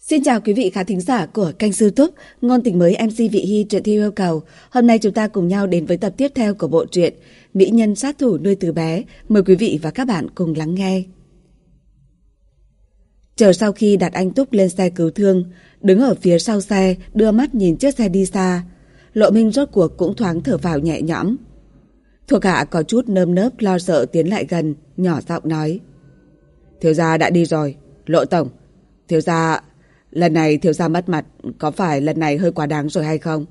Xin chào quý vị khán thính giả của kênh youtube Ngôn tình mới MC Vị Hy truyện thi yêu cầu. Hôm nay chúng ta cùng nhau đến với tập tiếp theo của bộ truyện Mỹ nhân sát thủ nuôi từ bé. Mời quý vị và các bạn cùng lắng nghe. Chờ sau khi đặt anh Túc lên xe cứu thương, đứng ở phía sau xe, đưa mắt nhìn chiếc xe đi xa. Lộ Minh rốt cuộc cũng thoáng thở vào nhẹ nhõm. Thuộc hạ có chút nơm nớp lo sợ tiến lại gần, nhỏ giọng nói. Thiếu gia đã đi rồi, lộ tổng. Thiếu gia Lần này thiếu gia mất mặt, có phải lần này hơi quá đáng rồi hay không?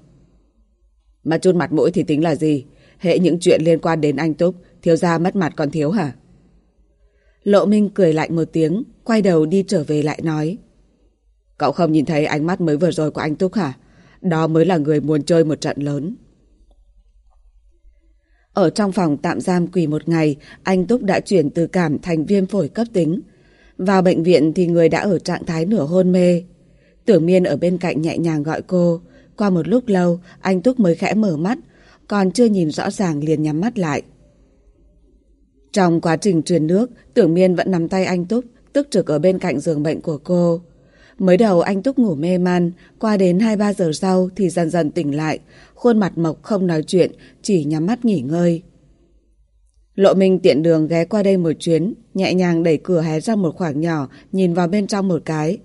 mà chút mặt mũi thì tính là gì? Hệ những chuyện liên quan đến anh Túc, thiếu gia mất mặt còn thiếu hả? Lộ Minh cười lạnh một tiếng, quay đầu đi trở về lại nói. Cậu không nhìn thấy ánh mắt mới vừa rồi của anh Túc hả? Đó mới là người muốn chơi một trận lớn. Ở trong phòng tạm giam quỳ một ngày, anh Túc đã chuyển từ cảm thành viêm phổi cấp tính. Vào bệnh viện thì người đã ở trạng thái nửa hôn mê. Tưởng miên ở bên cạnh nhẹ nhàng gọi cô. Qua một lúc lâu, anh Túc mới khẽ mở mắt, còn chưa nhìn rõ ràng liền nhắm mắt lại. Trong quá trình truyền nước, tưởng miên vẫn nắm tay anh Túc, tức trực ở bên cạnh giường bệnh của cô. Mới đầu anh Túc ngủ mê man, qua đến 2-3 giờ sau thì dần dần tỉnh lại, khuôn mặt mộc không nói chuyện, chỉ nhắm mắt nghỉ ngơi. Lộ Minh tiện đường ghé qua đây một chuyến, nhẹ nhàng đẩy cửa hé ra một khoảng nhỏ, nhìn vào bên trong một cái.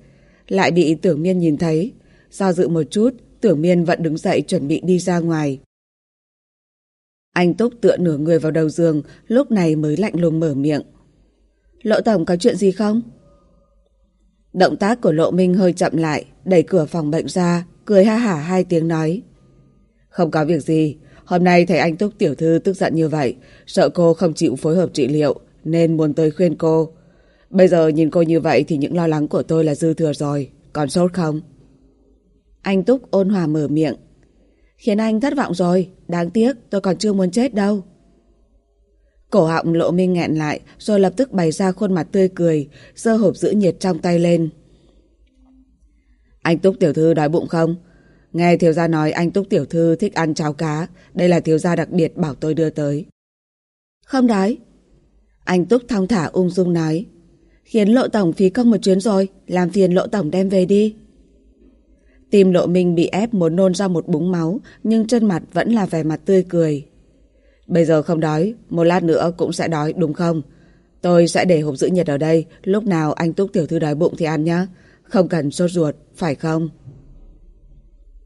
Lại bị tưởng miên nhìn thấy. Do dự một chút, tưởng miên vẫn đứng dậy chuẩn bị đi ra ngoài. Anh Túc tựa nửa người vào đầu giường, lúc này mới lạnh lùng mở miệng. Lộ Tổng có chuyện gì không? Động tác của Lộ Minh hơi chậm lại, đẩy cửa phòng bệnh ra, cười ha hả hai tiếng nói. Không có việc gì, hôm nay thấy anh Túc tiểu thư tức giận như vậy, sợ cô không chịu phối hợp trị liệu, nên muốn tới khuyên cô. Bây giờ nhìn cô như vậy thì những lo lắng của tôi là dư thừa rồi, còn sốt không? Anh Túc ôn hòa mở miệng. Khiến anh thất vọng rồi, đáng tiếc tôi còn chưa muốn chết đâu. Cổ họng lộ minh nghẹn lại rồi lập tức bày ra khuôn mặt tươi cười, giơ hộp giữ nhiệt trong tay lên. Anh Túc tiểu thư đói bụng không? Nghe thiếu gia nói anh Túc tiểu thư thích ăn cháo cá, đây là thiếu gia đặc biệt bảo tôi đưa tới. Không đói. Anh Túc thong thả ung dung nói. Khiến lộ tổng phí công một chuyến rồi, làm phiền lộ tổng đem về đi. Tim lộ minh bị ép muốn nôn ra một búng máu, nhưng trên mặt vẫn là vẻ mặt tươi cười. Bây giờ không đói, một lát nữa cũng sẽ đói, đúng không? Tôi sẽ để hộp giữ nhiệt ở đây, lúc nào anh Túc tiểu thư đói bụng thì ăn nhé. Không cần sốt ruột, phải không?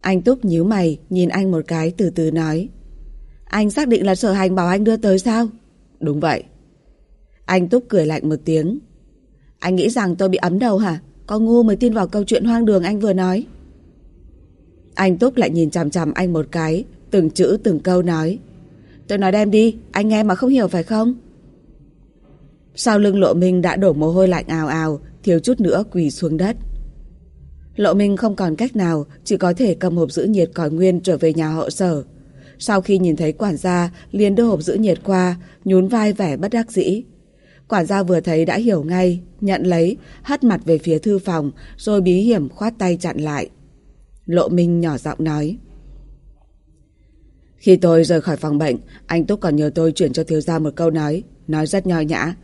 Anh Túc nhíu mày, nhìn anh một cái từ từ nói. Anh xác định là sở hành bảo anh đưa tới sao? Đúng vậy. Anh Túc cười lạnh một tiếng. Anh nghĩ rằng tôi bị ấm đầu hả? Có ngu mới tin vào câu chuyện hoang đường anh vừa nói. Anh Túc lại nhìn chằm chằm anh một cái, từng chữ từng câu nói. Tôi nói đem đi, anh nghe mà không hiểu phải không? Sau lưng lộ minh đã đổ mồ hôi lạnh ào ào, thiếu chút nữa quỳ xuống đất. Lộ minh không còn cách nào, chỉ có thể cầm hộp giữ nhiệt còi nguyên trở về nhà họ sở. Sau khi nhìn thấy quản gia, liền đưa hộp giữ nhiệt qua, nhún vai vẻ bất đắc dĩ. Quản gia vừa thấy đã hiểu ngay, nhận lấy, hất mặt về phía thư phòng, rồi bí hiểm khoát tay chặn lại. Lộ Minh nhỏ giọng nói. Khi tôi rời khỏi phòng bệnh, anh Túc còn nhờ tôi chuyển cho thiếu gia một câu nói, nói rất nho nhã.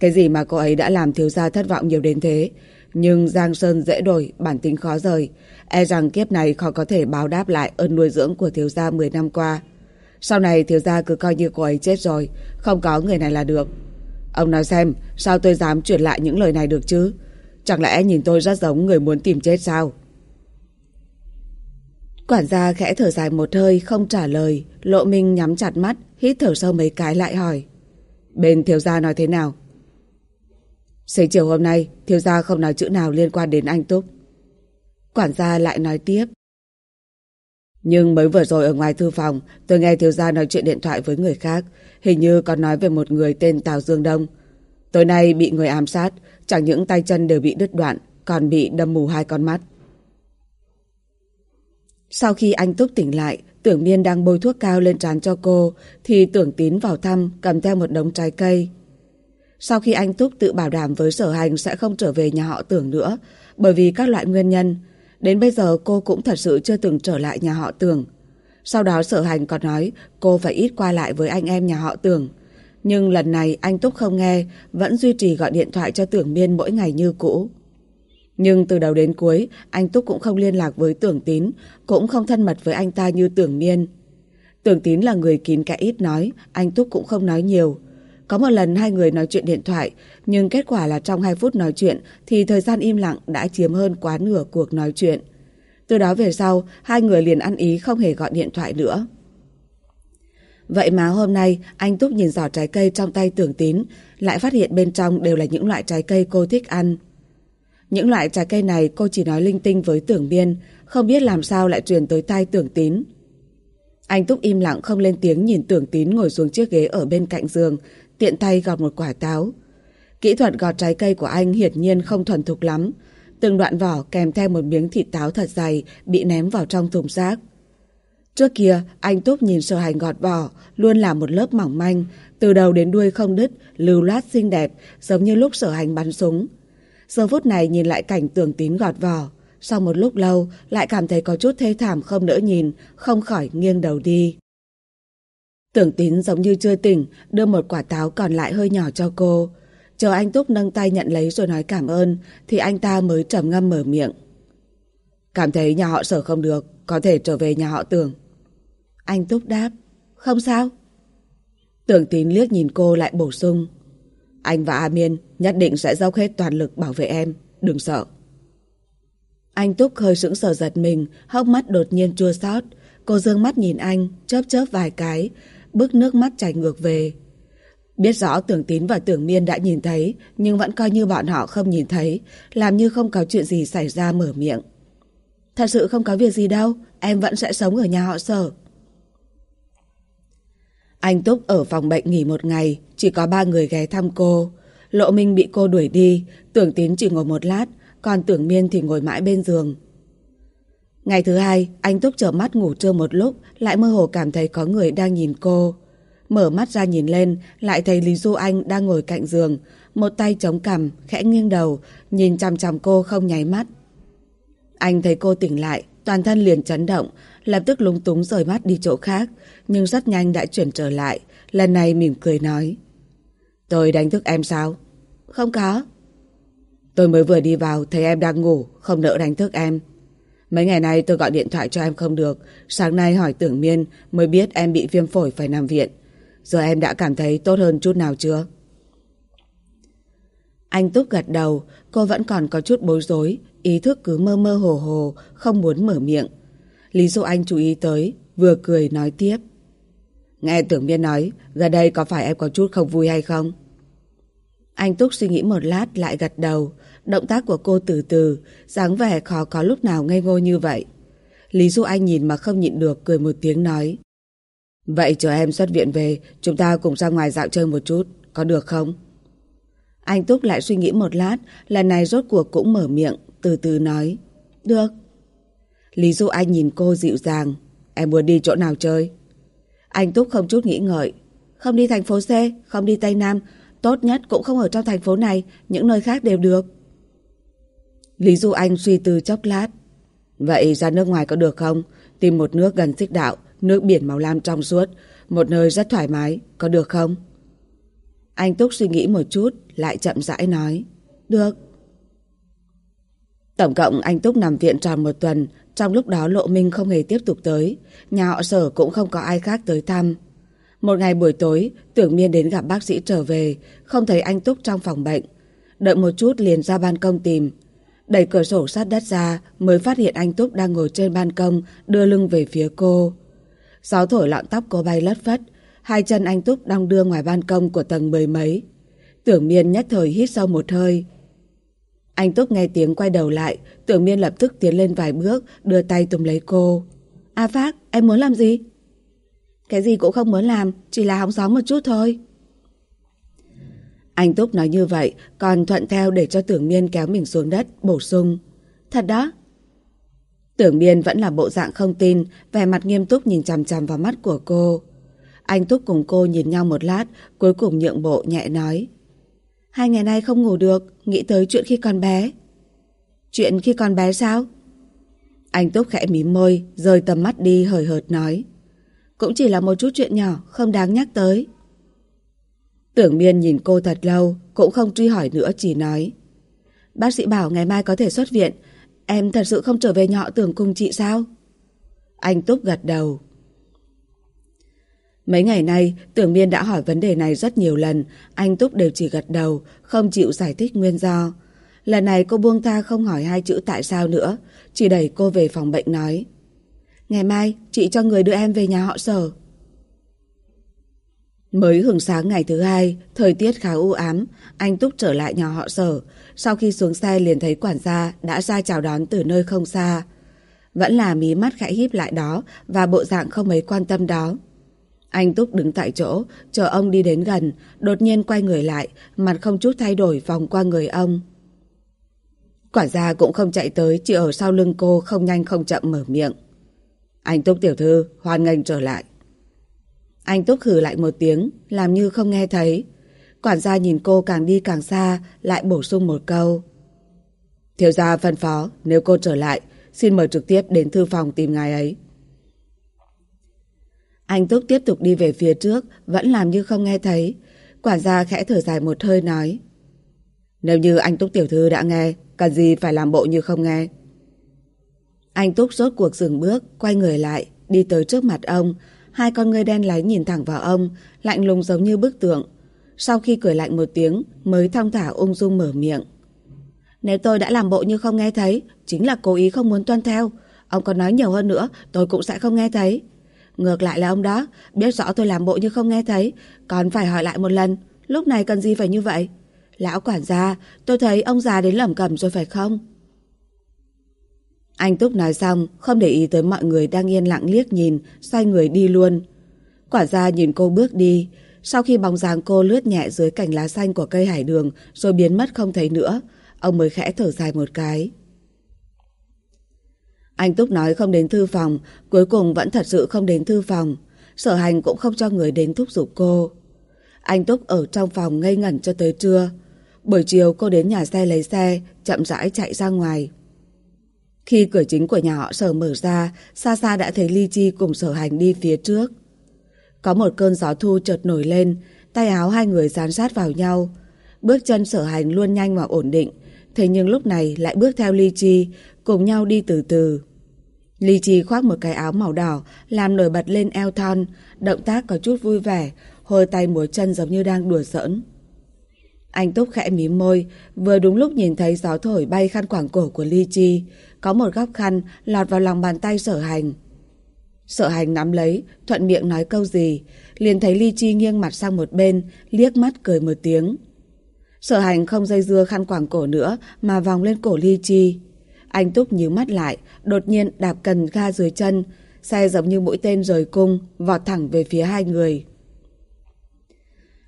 Cái gì mà cô ấy đã làm thiếu gia thất vọng nhiều đến thế. Nhưng Giang Sơn dễ đổi, bản tính khó rời. E rằng kiếp này khó có thể báo đáp lại ơn nuôi dưỡng của thiếu gia 10 năm qua. Sau này thiếu gia cứ coi như cô ấy chết rồi, không có người này là được. Ông nói xem, sao tôi dám chuyển lại những lời này được chứ? Chẳng lẽ nhìn tôi rất giống người muốn tìm chết sao? Quản gia khẽ thở dài một hơi, không trả lời. Lộ Minh nhắm chặt mắt, hít thở sâu mấy cái lại hỏi. Bên thiếu gia nói thế nào? Sáng chiều hôm nay, thiếu gia không nói chữ nào liên quan đến anh Túc. Quản gia lại nói tiếp. Nhưng mới vừa rồi ở ngoài thư phòng, tôi nghe thiếu gia nói chuyện điện thoại với người khác. Hình như còn nói về một người tên Tào Dương Đông. Tối nay bị người ám sát, chẳng những tay chân đều bị đứt đoạn, còn bị đâm mù hai con mắt. Sau khi anh Túc tỉnh lại, tưởng miên đang bôi thuốc cao lên trán cho cô, thì tưởng tín vào thăm cầm theo một đống trái cây. Sau khi anh Túc tự bảo đảm với sở hành sẽ không trở về nhà họ tưởng nữa, bởi vì các loại nguyên nhân, đến bây giờ cô cũng thật sự chưa từng trở lại nhà họ Tường. Sau đó sở hành còn nói cô phải ít qua lại với anh em nhà họ Tường. Nhưng lần này anh Túc không nghe, vẫn duy trì gọi điện thoại cho tưởng miên mỗi ngày như cũ. Nhưng từ đầu đến cuối, anh Túc cũng không liên lạc với Tưởng Tín, cũng không thân mật với anh ta như Tưởng Miên. Tưởng Tín là người kín kẽ ít nói, anh Túc cũng không nói nhiều. Có một lần hai người nói chuyện điện thoại, nhưng kết quả là trong 2 phút nói chuyện thì thời gian im lặng đã chiếm hơn quá nửa cuộc nói chuyện. Từ đó về sau, hai người liền ăn ý không hề gọi điện thoại nữa. Vậy mà hôm nay anh Túc nhìn giỏ trái cây trong tay tưởng tín, lại phát hiện bên trong đều là những loại trái cây cô thích ăn. Những loại trái cây này cô chỉ nói linh tinh với tưởng biên, không biết làm sao lại truyền tới tai tưởng tín. Anh Túc im lặng không lên tiếng nhìn tưởng tín ngồi xuống chiếc ghế ở bên cạnh giường, tiện tay gọt một quả táo. Kỹ thuật gọt trái cây của anh hiển nhiên không thuần thục lắm. Từng đoạn vỏ kèm theo một miếng thịt táo thật dày bị ném vào trong thùng rác. Trước kia, anh Túc nhìn sở hành gọt vỏ, luôn là một lớp mỏng manh, từ đầu đến đuôi không đứt, lưu loát xinh đẹp, giống như lúc sở hành bắn súng. Giờ phút này nhìn lại cảnh tường tín gọt vỏ, sau một lúc lâu lại cảm thấy có chút thê thảm không đỡ nhìn, không khỏi nghiêng đầu đi. Tưởng tín giống như chưa tỉnh, đưa một quả táo còn lại hơi nhỏ cho cô. Chờ anh Túc nâng tay nhận lấy rồi nói cảm ơn, thì anh ta mới trầm ngâm mở miệng. Cảm thấy nhà họ sở không được, có thể trở về nhà họ tưởng. Anh Túc đáp, không sao. Tưởng tín liếc nhìn cô lại bổ sung. Anh và A Miên nhất định sẽ dốc hết toàn lực bảo vệ em, đừng sợ. Anh Túc hơi sững sờ giật mình, hốc mắt đột nhiên chua xót. Cô dương mắt nhìn anh, chớp chớp vài cái, bước nước mắt chảy ngược về. Biết rõ tưởng tín và tưởng miên đã nhìn thấy, nhưng vẫn coi như bọn họ không nhìn thấy, làm như không có chuyện gì xảy ra mở miệng. Thật sự không có việc gì đâu, em vẫn sẽ sống ở nhà họ sở. Anh Túc ở phòng bệnh nghỉ một ngày, chỉ có ba người ghé thăm cô. Lộ Minh bị cô đuổi đi, tưởng tín chỉ ngồi một lát, còn tưởng miên thì ngồi mãi bên giường. Ngày thứ hai, anh Túc trở mắt ngủ trưa một lúc, lại mơ hồ cảm thấy có người đang nhìn cô. Mở mắt ra nhìn lên, lại thấy Lý Du Anh đang ngồi cạnh giường, một tay chống cằm, khẽ nghiêng đầu, nhìn chằm chằm cô không nháy mắt. Anh thấy cô tỉnh lại, toàn thân liền chấn động, lập tức lúng túng rời mắt đi chỗ khác, nhưng rất nhanh đã chuyển trở lại, lần này mỉm cười nói. Tôi đánh thức em sao? Không có. Tôi mới vừa đi vào, thấy em đang ngủ, không nỡ đánh thức em. Mấy ngày nay tôi gọi điện thoại cho em không được, sáng nay hỏi tưởng miên mới biết em bị viêm phổi phải nằm viện. Giờ em đã cảm thấy tốt hơn chút nào chưa? Anh Túc gật đầu, cô vẫn còn có chút bối rối, ý thức cứ mơ mơ hồ hồ, không muốn mở miệng. Lý do Anh chú ý tới, vừa cười nói tiếp. Nghe tưởng miên nói, gần đây có phải em có chút không vui hay không? Anh Túc suy nghĩ một lát lại gật đầu, động tác của cô từ từ, dáng vẻ khó có lúc nào ngây ngô như vậy. Lý Du Anh nhìn mà không nhịn được cười một tiếng nói. Vậy chờ em xuất viện về, chúng ta cùng ra ngoài dạo chơi một chút, có được không? Anh Túc lại suy nghĩ một lát, lần này rốt cuộc cũng mở miệng, từ từ nói. Được. Lý Du Anh nhìn cô dịu dàng. Em muốn đi chỗ nào chơi? Anh Túc không chút nghĩ ngợi. Không đi thành phố C, không đi Tây Nam, tốt nhất cũng không ở trong thành phố này, những nơi khác đều được. Lý Du Anh suy tư chốc lát. Vậy ra nước ngoài có được không? Tìm một nước gần xích đạo, nước biển màu lam trong suốt, một nơi rất thoải mái, có được không? Anh Túc suy nghĩ một chút, lại chậm rãi nói. Được. Tổng cộng anh Túc nằm viện tròn một tuần, trong lúc đó Lộ Minh không hề tiếp tục tới, nhà họ sở cũng không có ai khác tới thăm. Một ngày buổi tối, tưởng miên đến gặp bác sĩ trở về, không thấy anh Túc trong phòng bệnh. Đợi một chút liền ra ban công tìm. Đẩy cửa sổ sát đất ra mới phát hiện anh Túc đang ngồi trên ban công đưa lưng về phía cô. Gió thổi lọn tóc cô bay lất phất, hai chân anh Túc đang đưa ngoài ban công của tầng mười mấy. Tưởng miên nhất thời hít sâu một hơi. Anh Túc nghe tiếng quay đầu lại, tưởng miên lập tức tiến lên vài bước, đưa tay túm lấy cô. A Phác, em muốn làm gì? Cái gì cũng không muốn làm, chỉ là hóng gió một chút thôi. Anh Túc nói như vậy, còn thuận theo để cho tưởng miên kéo mình xuống đất, bổ sung. Thật đó. Tưởng miên vẫn là bộ dạng không tin, vẻ mặt nghiêm túc nhìn chằm chằm vào mắt của cô. Anh Túc cùng cô nhìn nhau một lát, cuối cùng nhượng bộ nhẹ nói. Hai ngày nay không ngủ được, nghĩ tới chuyện khi còn bé. Chuyện khi còn bé sao? Anh Túc khẽ mím môi, rời tầm mắt đi hời hợt nói. Cũng chỉ là một chút chuyện nhỏ, không đáng nhắc tới. Tưởng miên nhìn cô thật lâu, cũng không truy hỏi nữa chỉ nói. Bác sĩ bảo ngày mai có thể xuất viện. Em thật sự không trở về nhọ tưởng cùng chị sao? Anh Túc gật đầu. Mấy ngày nay, Tưởng Miên đã hỏi vấn đề này rất nhiều lần, anh Túc đều chỉ gật đầu, không chịu giải thích nguyên do. Lần này cô buông tha không hỏi hai chữ tại sao nữa, chỉ đẩy cô về phòng bệnh nói. Ngày mai, chị cho người đưa em về nhà họ sở. Mới hưởng sáng ngày thứ hai, thời tiết khá u ám, anh Túc trở lại nhà họ sở. Sau khi xuống xe liền thấy quản gia đã ra chào đón từ nơi không xa. Vẫn là mí mắt khẽ híp lại đó và bộ dạng không mấy quan tâm đó. Anh Túc đứng tại chỗ, chờ ông đi đến gần, đột nhiên quay người lại, mặt không chút thay đổi vòng qua người ông. Quản gia cũng không chạy tới, chỉ ở sau lưng cô không nhanh không chậm mở miệng. Anh Túc tiểu thư, hoan nghênh trở lại. Anh Túc khử lại một tiếng, làm như không nghe thấy. Quản gia nhìn cô càng đi càng xa, lại bổ sung một câu. Thiếu gia phân phó, nếu cô trở lại, xin mời trực tiếp đến thư phòng tìm ngài ấy. Anh Túc tiếp tục đi về phía trước, vẫn làm như không nghe thấy. Quản gia khẽ thở dài một hơi nói. Nếu như anh Túc tiểu thư đã nghe, cần gì phải làm bộ như không nghe. Anh Túc rốt cuộc dừng bước, quay người lại, đi tới trước mặt ông. Hai con người đen láy nhìn thẳng vào ông, lạnh lùng giống như bức tượng. Sau khi cười lạnh một tiếng, mới thong thả ung dung mở miệng. Nếu tôi đã làm bộ như không nghe thấy, chính là cố ý không muốn tuân theo. Ông còn nói nhiều hơn nữa, tôi cũng sẽ không nghe thấy. Ngược lại là ông đó, biết rõ tôi làm bộ như không nghe thấy, còn phải hỏi lại một lần, lúc này cần gì phải như vậy? Lão quản gia, tôi thấy ông già đến lẩm cẩm rồi phải không? Anh Túc nói xong, không để ý tới mọi người đang yên lặng liếc nhìn, xoay người đi luôn. Quả ra nhìn cô bước đi, sau khi bóng dáng cô lướt nhẹ dưới cành lá xanh của cây hải đường rồi biến mất không thấy nữa, ông mới khẽ thở dài một cái. Anh Túc nói không đến thư phòng, cuối cùng vẫn thật sự không đến thư phòng. Sở hành cũng không cho người đến thúc giục cô. Anh Túc ở trong phòng ngây ngẩn cho tới trưa. Buổi chiều cô đến nhà xe lấy xe, chậm rãi chạy ra ngoài. Khi cửa chính của nhà họ sở mở ra, xa xa đã thấy Ly Chi cùng sở hành đi phía trước. Có một cơn gió thu chợt nổi lên, tay áo hai người dán sát vào nhau. Bước chân sở hành luôn nhanh và ổn định, thế nhưng lúc này lại bước theo Ly Chi, cùng nhau đi từ từ. Ly Chi khoác một cái áo màu đỏ, làm nổi bật lên eo thon, động tác có chút vui vẻ, hơi tay múa chân giống như đang đùa giỡn. Anh Túc khẽ mím môi, vừa đúng lúc nhìn thấy gió thổi bay khăn quảng cổ của Ly Chi, có một góc khăn lọt vào lòng bàn tay sở hành. Sở hành nắm lấy, thuận miệng nói câu gì, liền thấy Ly Chi nghiêng mặt sang một bên, liếc mắt cười một tiếng. Sở hành không dây dưa khăn quảng cổ nữa mà vòng lên cổ Ly Chi. Anh Túc nhíu mắt lại, đột nhiên đạp cần ga dưới chân, xe giống như mũi tên rời cung, vọt thẳng về phía hai người.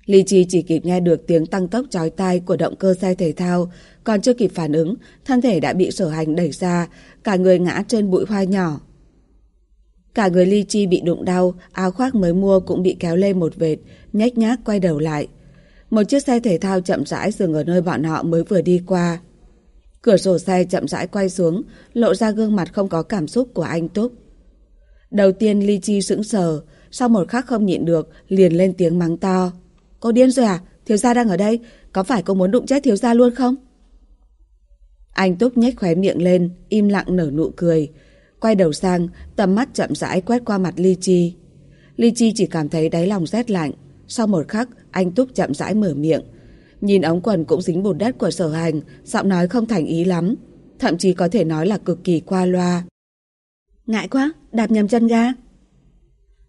Ly Chi chỉ kịp nghe được tiếng tăng tốc chói tai của động cơ xe thể thao, còn chưa kịp phản ứng, thân thể đã bị sở hành đẩy ra, cả người ngã trên bụi hoa nhỏ. Cả người Ly Chi bị đụng đau, áo khoác mới mua cũng bị kéo lên một vệt, nhếch nhác quay đầu lại. Một chiếc xe thể thao chậm rãi dừng ở nơi bọn họ mới vừa đi qua. Cửa sổ xe chậm rãi quay xuống, lộ ra gương mặt không có cảm xúc của anh Túc. Đầu tiên Ly Chi sững sờ, sau một khắc không nhịn được, liền lên tiếng mắng to. Cô điên rồi à? Thiếu gia đang ở đây, có phải cô muốn đụng chết thiếu gia luôn không? Anh Túc nhếch khóe miệng lên, im lặng nở nụ cười. Quay đầu sang, tầm mắt chậm rãi quét qua mặt Ly Chi. Ly Chi chỉ cảm thấy đáy lòng rét lạnh. Sau một khắc, anh Túc chậm rãi mở miệng. Nhìn ống quần cũng dính bùn đất của sở hành, giọng nói không thành ý lắm. Thậm chí có thể nói là cực kỳ qua loa. Ngại quá, đạp nhầm chân ga.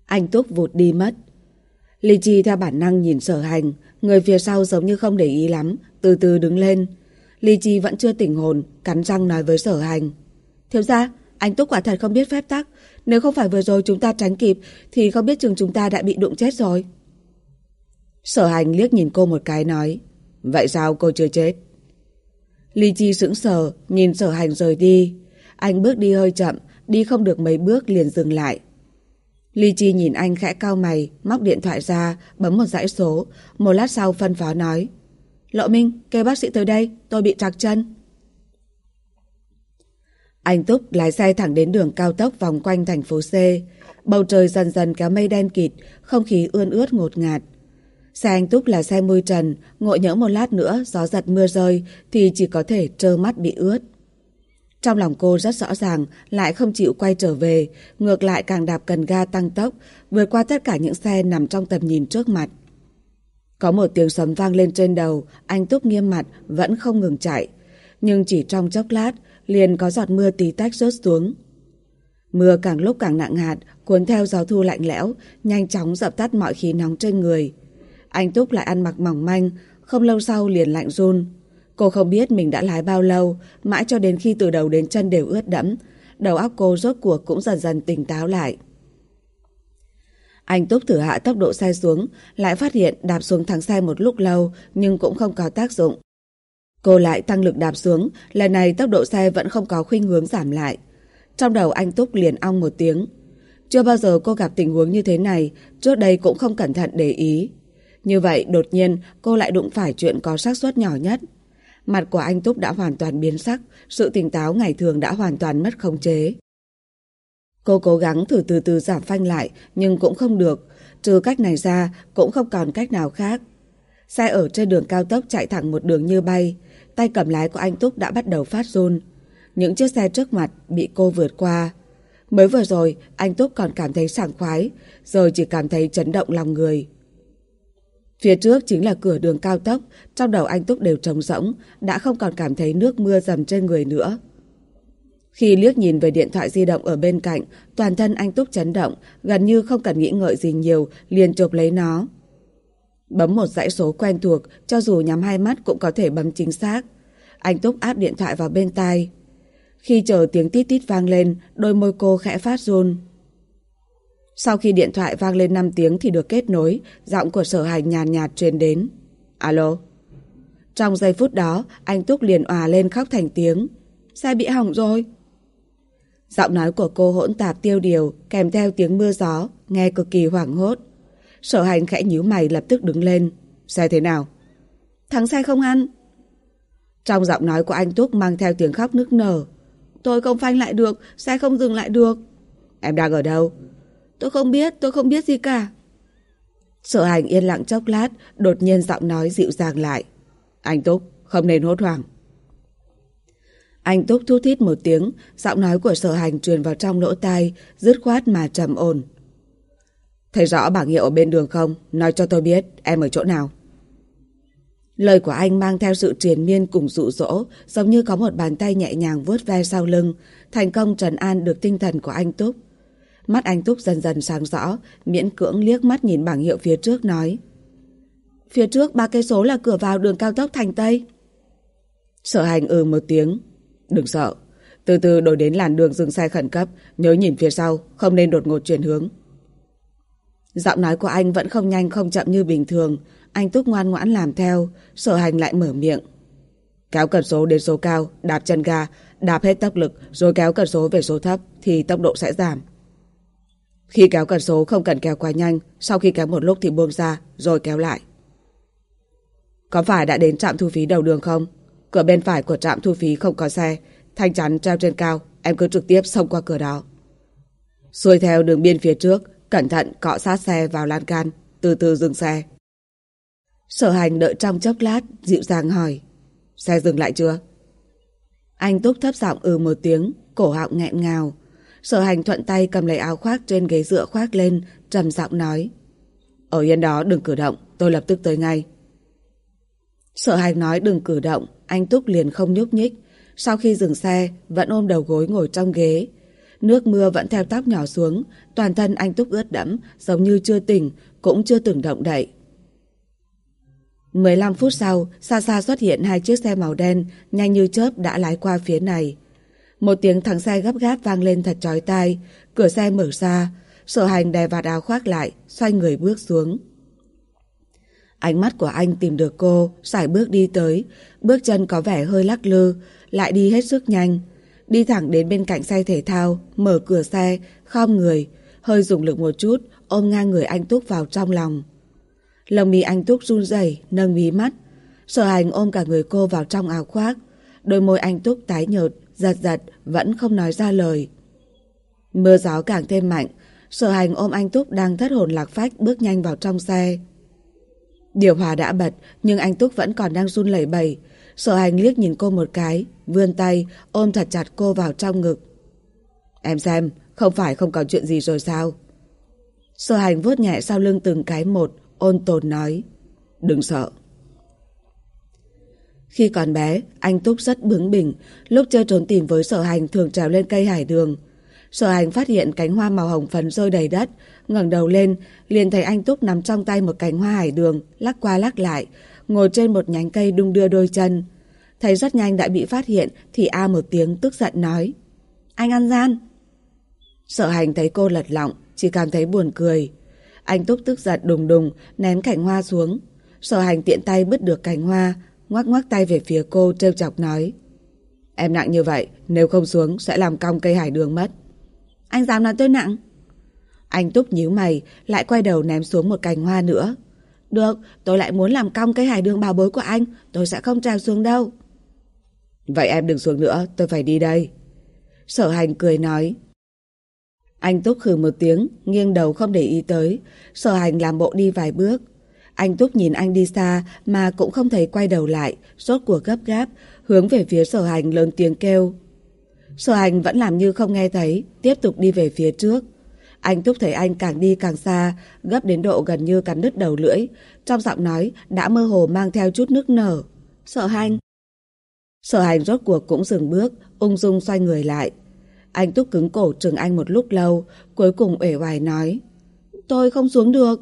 Anh Túc vụt đi mất. Lý Chi theo bản năng nhìn sở hành, người phía sau giống như không để ý lắm, từ từ đứng lên. Lý Chi vẫn chưa tỉnh hồn, cắn răng nói với sở hành. Thiếu ra, anh Túc quả thật không biết phép tắc. Nếu không phải vừa rồi chúng ta tránh kịp, thì không biết chừng chúng ta đã bị đụng chết rồi. Sở hành liếc nhìn cô một cái nói. Vậy sao cô chưa chết? Lý Chi sững sờ, nhìn sở hành rời đi. Anh bước đi hơi chậm, đi không được mấy bước liền dừng lại. Ly Chi nhìn anh khẽ cao mày, móc điện thoại ra, bấm một dãy số. Một lát sau phân phó nói. Lộ Minh, kêu bác sĩ tới đây, tôi bị trạc chân. Anh Túc lái xe thẳng đến đường cao tốc vòng quanh thành phố C. Bầu trời dần dần kéo mây đen kịt, không khí ươn ướt ngột ngạt. Xe anh Túc là xe mui trần, ngộ nhỡ một lát nữa gió giật mưa rơi thì chỉ có thể trơ mắt bị ướt. Trong lòng cô rất rõ ràng, lại không chịu quay trở về, ngược lại càng đạp cần ga tăng tốc, vượt qua tất cả những xe nằm trong tầm nhìn trước mặt. Có một tiếng sấm vang lên trên đầu, anh Túc nghiêm mặt, vẫn không ngừng chạy. Nhưng chỉ trong chốc lát, liền có giọt mưa tí tách rớt xuống. Mưa càng lúc càng nặng hạt, cuốn theo gió thu lạnh lẽo, nhanh chóng dập tắt mọi khí nóng trên người. Anh Túc lại ăn mặc mỏng manh, không lâu sau liền lạnh run. Cô không biết mình đã lái bao lâu, mãi cho đến khi từ đầu đến chân đều ướt đẫm. Đầu óc cô rốt cuộc cũng dần dần tỉnh táo lại. Anh Túc thử hạ tốc độ xe xuống, lại phát hiện đạp xuống thắng xe một lúc lâu nhưng cũng không có tác dụng. Cô lại tăng lực đạp xuống, lần này tốc độ xe vẫn không có khuynh hướng giảm lại. Trong đầu anh Túc liền ong một tiếng. Chưa bao giờ cô gặp tình huống như thế này, trước đây cũng không cẩn thận để ý. Như vậy đột nhiên cô lại đụng phải chuyện có xác suất nhỏ nhất. Mặt của anh Túc đã hoàn toàn biến sắc, sự tỉnh táo ngày thường đã hoàn toàn mất khống chế. Cô cố gắng thử từ từ giảm phanh lại nhưng cũng không được, trừ cách này ra cũng không còn cách nào khác. Xe ở trên đường cao tốc chạy thẳng một đường như bay, tay cầm lái của anh Túc đã bắt đầu phát run. Những chiếc xe trước mặt bị cô vượt qua. Mới vừa rồi, anh Túc còn cảm thấy sảng khoái, rồi chỉ cảm thấy chấn động lòng người. Phía trước chính là cửa đường cao tốc, trong đầu anh Túc đều trống rỗng, đã không còn cảm thấy nước mưa dầm trên người nữa. Khi liếc nhìn về điện thoại di động ở bên cạnh, toàn thân anh Túc chấn động, gần như không cần nghĩ ngợi gì nhiều, liền chụp lấy nó. Bấm một dãy số quen thuộc, cho dù nhắm hai mắt cũng có thể bấm chính xác. Anh Túc áp điện thoại vào bên tai. Khi chờ tiếng tít tít vang lên, đôi môi cô khẽ phát run. Sau khi điện thoại vang lên 5 tiếng thì được kết nối, giọng của sở hành nhàn nhạt, truyền đến. Alo? Trong giây phút đó, anh Túc liền òa lên khóc thành tiếng. Xe bị hỏng rồi. Giọng nói của cô hỗn tạp tiêu điều, kèm theo tiếng mưa gió, nghe cực kỳ hoảng hốt. Sở hành khẽ nhíu mày lập tức đứng lên. Xe thế nào? Thắng xe không ăn. Trong giọng nói của anh Túc mang theo tiếng khóc nức nở. Tôi không phanh lại được, xe không dừng lại được. Em đang ở đâu? Tôi không biết, tôi không biết gì cả. Sở hành yên lặng chốc lát, đột nhiên giọng nói dịu dàng lại. Anh Túc, không nên hốt hoảng. Anh Túc thu thít một tiếng, giọng nói của sở hành truyền vào trong lỗ tai, dứt khoát mà trầm ổn. Thấy rõ bảng hiệu ở bên đường không? Nói cho tôi biết em ở chỗ nào. Lời của anh mang theo sự triền miên cùng dụ dỗ, giống như có một bàn tay nhẹ nhàng vuốt ve sau lưng, thành công trần an được tinh thần của anh Túc. Mắt anh Túc dần dần sáng rõ, miễn cưỡng liếc mắt nhìn bảng hiệu phía trước nói. Phía trước ba cây số là cửa vào đường cao tốc thành Tây. Sở hành ừ một tiếng. Đừng sợ, từ từ đổi đến làn đường dừng xe khẩn cấp, nhớ nhìn phía sau, không nên đột ngột chuyển hướng. Giọng nói của anh vẫn không nhanh không chậm như bình thường, anh Túc ngoan ngoãn làm theo, sở hành lại mở miệng. Kéo cần số đến số cao, đạp chân ga, đạp hết tốc lực rồi kéo cần số về số thấp thì tốc độ sẽ giảm. Khi kéo cần số không cần kéo quá nhanh, sau khi kéo một lúc thì buông ra, rồi kéo lại. Có phải đã đến trạm thu phí đầu đường không? Cửa bên phải của trạm thu phí không có xe, thanh chắn treo trên cao, em cứ trực tiếp xông qua cửa đó. Xuôi theo đường biên phía trước, cẩn thận cọ sát xe vào lan can, từ từ dừng xe. Sở hành đợi trong chốc lát, dịu dàng hỏi. Xe dừng lại chưa? Anh Túc thấp giọng ừ một tiếng, cổ họng nghẹn ngào. Sở hành thuận tay cầm lấy áo khoác trên ghế dựa khoác lên, trầm giọng nói. Ở yên đó đừng cử động, tôi lập tức tới ngay. Sở hành nói đừng cử động, anh Túc liền không nhúc nhích. Sau khi dừng xe, vẫn ôm đầu gối ngồi trong ghế. Nước mưa vẫn theo tóc nhỏ xuống, toàn thân anh Túc ướt đẫm, giống như chưa tỉnh, cũng chưa từng động đậy. 15 phút sau, xa xa xuất hiện hai chiếc xe màu đen, nhanh như chớp đã lái qua phía này. Một tiếng thắng xe gấp gáp vang lên thật chói tai, cửa xe mở ra, sở hành đè vạt áo khoác lại, xoay người bước xuống. Ánh mắt của anh tìm được cô, sải bước đi tới, bước chân có vẻ hơi lắc lư, lại đi hết sức nhanh. Đi thẳng đến bên cạnh xe thể thao, mở cửa xe, khom người, hơi dùng lực một chút, ôm ngang người anh Túc vào trong lòng. Lồng mì anh Túc run rẩy nâng mí mắt. Sở hành ôm cả người cô vào trong áo khoác. Đôi môi anh Túc tái nhợt, giật giật, vẫn không nói ra lời. Mưa gió càng thêm mạnh, sở hành ôm anh Túc đang thất hồn lạc phách bước nhanh vào trong xe. Điều hòa đã bật, nhưng anh Túc vẫn còn đang run lẩy bẩy. Sở hành liếc nhìn cô một cái, vươn tay, ôm thật chặt cô vào trong ngực. Em xem, không phải không còn chuyện gì rồi sao? Sở hành vuốt nhẹ sau lưng từng cái một, ôn tồn nói. Đừng sợ. Khi còn bé, anh Túc rất bướng bỉnh, lúc chơi trốn tìm với sở hành thường trèo lên cây hải đường. Sở hành phát hiện cánh hoa màu hồng phấn rơi đầy đất, ngẩng đầu lên, liền thấy anh Túc nắm trong tay một cánh hoa hải đường, lắc qua lắc lại, ngồi trên một nhánh cây đung đưa đôi chân. Thấy rất nhanh đã bị phát hiện thì a một tiếng tức giận nói. Anh ăn gian. Sở hành thấy cô lật lọng, chỉ cảm thấy buồn cười. Anh Túc tức giận đùng đùng, ném cành hoa xuống. Sở hành tiện tay bứt được cành hoa, ngoắc ngoắc tay về phía cô trêu chọc nói. Em nặng như vậy, nếu không xuống sẽ làm cong cây hải đường mất. Anh dám nói tôi nặng? Anh Túc nhíu mày, lại quay đầu ném xuống một cành hoa nữa. Được, tôi lại muốn làm cong cây hải đường bảo bối của anh, tôi sẽ không trèo xuống đâu. Vậy em đừng xuống nữa, tôi phải đi đây. Sở hành cười nói. Anh Túc khử một tiếng, nghiêng đầu không để ý tới. Sở hành làm bộ đi vài bước. Anh Túc nhìn anh đi xa mà cũng không thấy quay đầu lại, rốt cuộc gấp gáp, hướng về phía sở hành lớn tiếng kêu. Sở hành vẫn làm như không nghe thấy, tiếp tục đi về phía trước. Anh Túc thấy anh càng đi càng xa, gấp đến độ gần như cắn đứt đầu lưỡi. Trong giọng nói đã mơ hồ mang theo chút nước nở. Sở hành. Sở hành rốt cuộc cũng dừng bước, ung dung xoay người lại. Anh Túc cứng cổ trừng anh một lúc lâu, cuối cùng uể oải nói. Tôi không xuống được.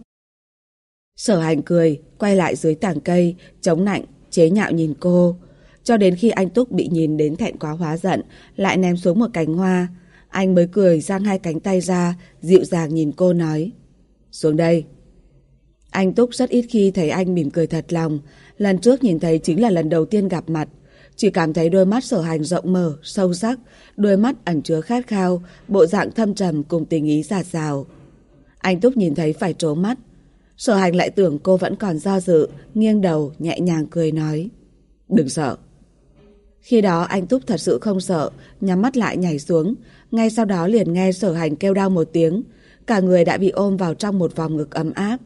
Sở hành cười, quay lại dưới tảng cây, chống nạnh, chế nhạo nhìn cô. Cho đến khi anh Túc bị nhìn đến thẹn quá hóa giận, lại ném xuống một cành hoa. Anh mới cười giang hai cánh tay ra, dịu dàng nhìn cô nói. Xuống đây. Anh Túc rất ít khi thấy anh mỉm cười thật lòng. Lần trước nhìn thấy chính là lần đầu tiên gặp mặt. Chỉ cảm thấy đôi mắt sở hành rộng mở, sâu sắc, đôi mắt ẩn chứa khát khao, bộ dạng thâm trầm cùng tình ý giạt rào. Anh Túc nhìn thấy phải trố mắt. Sở hành lại tưởng cô vẫn còn do dự, nghiêng đầu, nhẹ nhàng cười nói. Đừng sợ. Khi đó anh Túc thật sự không sợ, nhắm mắt lại nhảy xuống, ngay sau đó liền nghe sở hành kêu đau một tiếng, cả người đã bị ôm vào trong một vòng ngực ấm áp.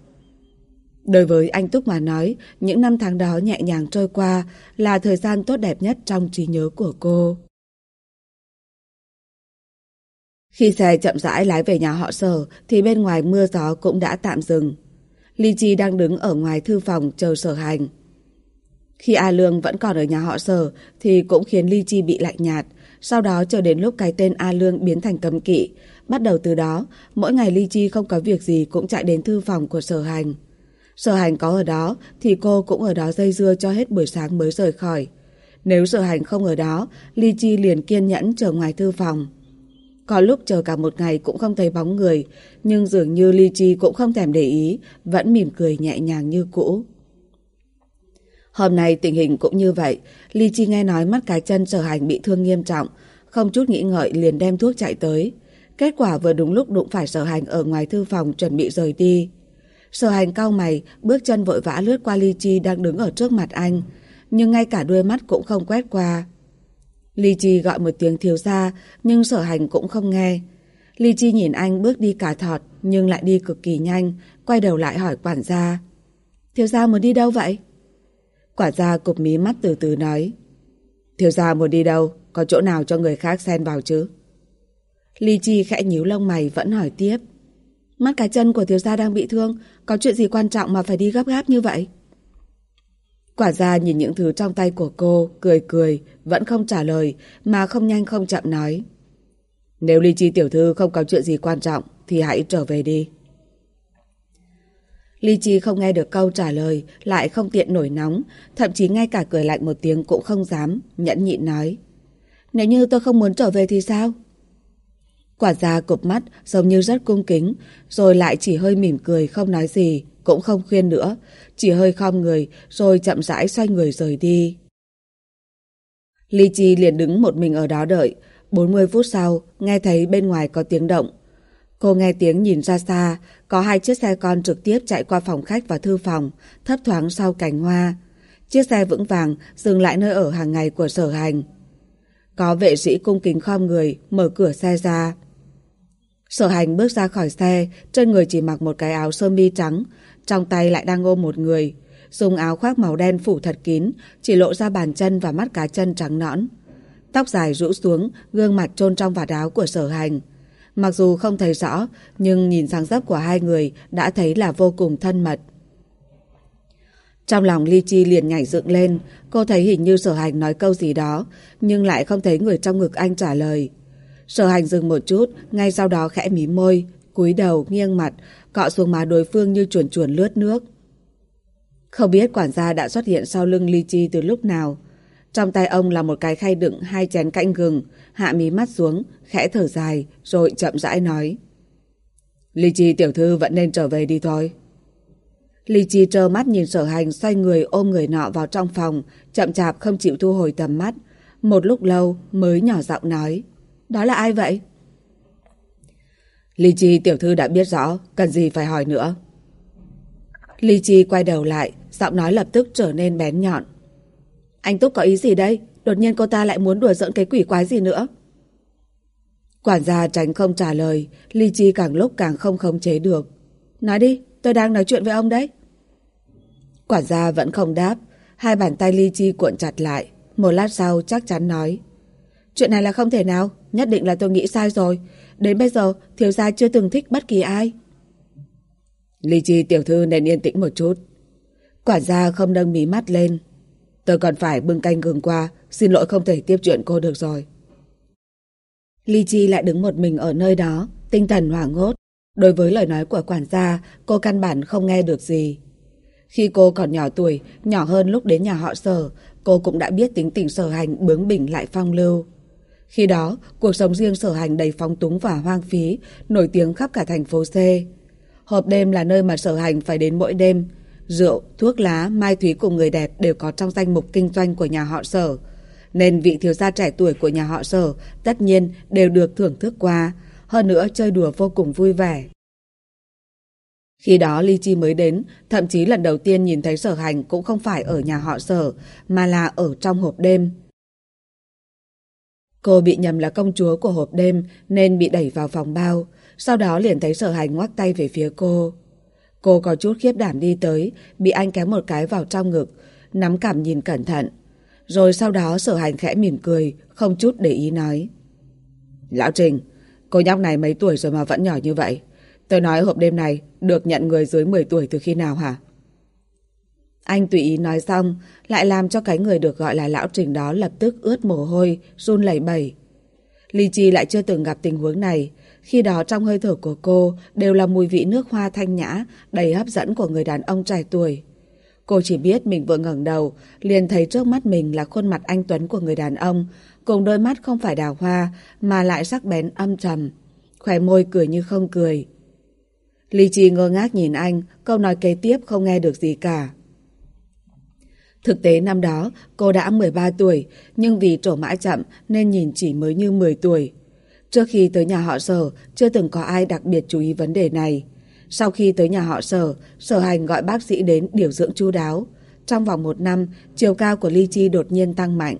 Đối với anh Túc mà nói, những năm tháng đó nhẹ nhàng trôi qua là thời gian tốt đẹp nhất trong trí nhớ của cô. Khi xe chậm rãi lái về nhà họ sở thì bên ngoài mưa gió cũng đã tạm dừng. Ly Chi đang đứng ở ngoài thư phòng chờ sở hành. Khi A Lương vẫn còn ở nhà họ sở thì cũng khiến Ly Chi bị lạnh nhạt. Sau đó chờ đến lúc cái tên A Lương biến thành cấm kỵ. Bắt đầu từ đó, mỗi ngày Ly Chi không có việc gì cũng chạy đến thư phòng của sở hành. Sở hành có ở đó thì cô cũng ở đó dây dưa cho hết buổi sáng mới rời khỏi. Nếu sở hành không ở đó, Ly Chi liền kiên nhẫn chờ ngoài thư phòng. Có lúc chờ cả một ngày cũng không thấy bóng người, nhưng dường như Ly Chi cũng không thèm để ý, vẫn mỉm cười nhẹ nhàng như cũ. Hôm nay tình hình cũng như vậy, Ly Chi nghe nói mắt cái chân sở hành bị thương nghiêm trọng, không chút nghĩ ngợi liền đem thuốc chạy tới. Kết quả vừa đúng lúc đụng phải sở hành ở ngoài thư phòng chuẩn bị rời đi. Sở hành cao mày, bước chân vội vã lướt qua Ly Chi đang đứng ở trước mặt anh, nhưng ngay cả đuôi mắt cũng không quét qua. Ly Chi gọi một tiếng thiếu ra, nhưng sở hành cũng không nghe. Ly Chi nhìn anh bước đi cả thọt, nhưng lại đi cực kỳ nhanh, quay đầu lại hỏi quản gia. Thiếu gia muốn đi đâu vậy? Quản gia cụp mí mắt từ từ nói. Thiếu gia muốn đi đâu, có chỗ nào cho người khác xen vào chứ? Ly Chi khẽ nhíu lông mày vẫn hỏi tiếp. Mắt cái chân của thiếu gia đang bị thương, có chuyện gì quan trọng mà phải đi gấp gáp như vậy? Quả ra nhìn những thứ trong tay của cô, cười cười, vẫn không trả lời, mà không nhanh không chậm nói. Nếu Ly Chi tiểu thư không có chuyện gì quan trọng, thì hãy trở về đi. Ly Chi không nghe được câu trả lời, lại không tiện nổi nóng, thậm chí ngay cả cười lạnh một tiếng cũng không dám, nhẫn nhịn nói. Nếu như tôi không muốn trở về thì sao? Quả ra cụp mắt giống như rất cung kính, rồi lại chỉ hơi mỉm cười không nói gì, cũng không khuyên nữa, chỉ hơi khom người rồi chậm rãi xoay người rời đi. Ly Chi liền đứng một mình ở đó đợi, 40 phút sau, nghe thấy bên ngoài có tiếng động. Cô nghe tiếng nhìn ra xa, có hai chiếc xe con trực tiếp chạy qua phòng khách và thư phòng, thấp thoáng sau cành hoa. Chiếc xe vững vàng dừng lại nơi ở hàng ngày của sở hành. Có vệ sĩ cung kính khom người, mở cửa xe ra. Sở hành bước ra khỏi xe, trên người chỉ mặc một cái áo sơ mi trắng, trong tay lại đang ôm một người. dùng áo khoác màu đen phủ thật kín, chỉ lộ ra bàn chân và mắt cá chân trắng nõn. Tóc dài rũ xuống, gương mặt trôn trong vạt áo của sở hành. Mặc dù không thấy rõ, nhưng nhìn dáng dấp của hai người đã thấy là vô cùng thân mật. Trong lòng Ly Chi liền nhảy dựng lên, cô thấy hình như sở hành nói câu gì đó, nhưng lại không thấy người trong ngực anh trả lời. Sở hành dừng một chút, ngay sau đó khẽ mí môi, cúi đầu, nghiêng mặt, cọ xuống má đối phương như chuồn chuồn lướt nước. Không biết quản gia đã xuất hiện sau lưng Ly Chi từ lúc nào. Trong tay ông là một cái khay đựng hai chén canh gừng, hạ mí mắt xuống, khẽ thở dài, rồi chậm rãi nói. Ly Chi tiểu thư vẫn nên trở về đi thôi. Ly Chi trơ mắt nhìn sở hành xoay người ôm người nọ vào trong phòng, chậm chạp không chịu thu hồi tầm mắt. Một lúc lâu mới nhỏ giọng nói. Đó là ai vậy? Ly Chi tiểu thư đã biết rõ, cần gì phải hỏi nữa. Ly Chi quay đầu lại, giọng nói lập tức trở nên bén nhọn. Anh Túc có ý gì đây? Đột nhiên cô ta lại muốn đùa giỡn cái quỷ quái gì nữa? Quản gia tránh không trả lời, Ly Chi càng lúc càng không khống chế được. Nói đi, tôi đang nói chuyện với ông đấy. Quản gia vẫn không đáp, hai bàn tay Ly Chi cuộn chặt lại. Một lát sau chắc chắn nói. Chuyện này là không thể nào, nhất định là tôi nghĩ sai rồi. Đến bây giờ, thiếu gia chưa từng thích bất kỳ ai. Ly Chi tiểu thư nên yên tĩnh một chút. Quản gia không nâng mí mắt lên. Tôi còn phải bưng canh gừng qua, xin lỗi không thể tiếp chuyện cô được rồi. Ly Chi lại đứng một mình ở nơi đó, tinh thần hoảng hốt. Đối với lời nói của quản gia, cô căn bản không nghe được gì. Khi cô còn nhỏ tuổi, nhỏ hơn lúc đến nhà họ sở, cô cũng đã biết tính tình sở hành bướng bỉnh lại phong lưu. Khi đó, cuộc sống riêng sở hành đầy phóng túng và hoang phí, nổi tiếng khắp cả thành phố C. Hộp đêm là nơi mà sở hành phải đến mỗi đêm. Rượu, thuốc lá, mai thúy cùng người đẹp đều có trong danh mục kinh doanh của nhà họ sở. Nên vị thiếu gia trẻ tuổi của nhà họ sở tất nhiên đều được thưởng thức qua. Hơn nữa chơi đùa vô cùng vui vẻ. Khi đó Ly Chi mới đến, thậm chí lần đầu tiên nhìn thấy sở hành cũng không phải ở nhà họ sở, mà là ở trong hộp đêm. Cô bị nhầm là công chúa của hộp đêm nên bị đẩy vào phòng bao, sau đó liền thấy sở hành ngoắc tay về phía cô. Cô có chút khiếp đảm đi tới, bị anh kéo một cái vào trong ngực, nắm cảm nhìn cẩn thận. Rồi sau đó sở hành khẽ mỉm cười, không chút để ý nói. Lão Trình, cô nhóc này mấy tuổi rồi mà vẫn nhỏ như vậy. Tôi nói hộp đêm này được nhận người dưới 10 tuổi từ khi nào hả? Anh tùy ý nói xong, lại làm cho cái người được gọi là lão trình đó lập tức ướt mồ hôi, run lẩy bẩy. Ly Chi lại chưa từng gặp tình huống này. Khi đó trong hơi thở của cô đều là mùi vị nước hoa thanh nhã, đầy hấp dẫn của người đàn ông trẻ tuổi. Cô chỉ biết mình vừa ngẩng đầu, liền thấy trước mắt mình là khuôn mặt anh Tuấn của người đàn ông, cùng đôi mắt không phải đào hoa, mà lại sắc bén âm trầm. Khỏe môi cười như không cười. Ly Chi ngơ ngác nhìn anh, câu nói kế tiếp không nghe được gì cả. Thực tế năm đó, cô đã 13 tuổi, nhưng vì trổ mãi chậm nên nhìn chỉ mới như 10 tuổi. Trước khi tới nhà họ sở, chưa từng có ai đặc biệt chú ý vấn đề này. Sau khi tới nhà họ sở, sở hành gọi bác sĩ đến điều dưỡng chu đáo. Trong vòng một năm, chiều cao của Ly Chi đột nhiên tăng mạnh.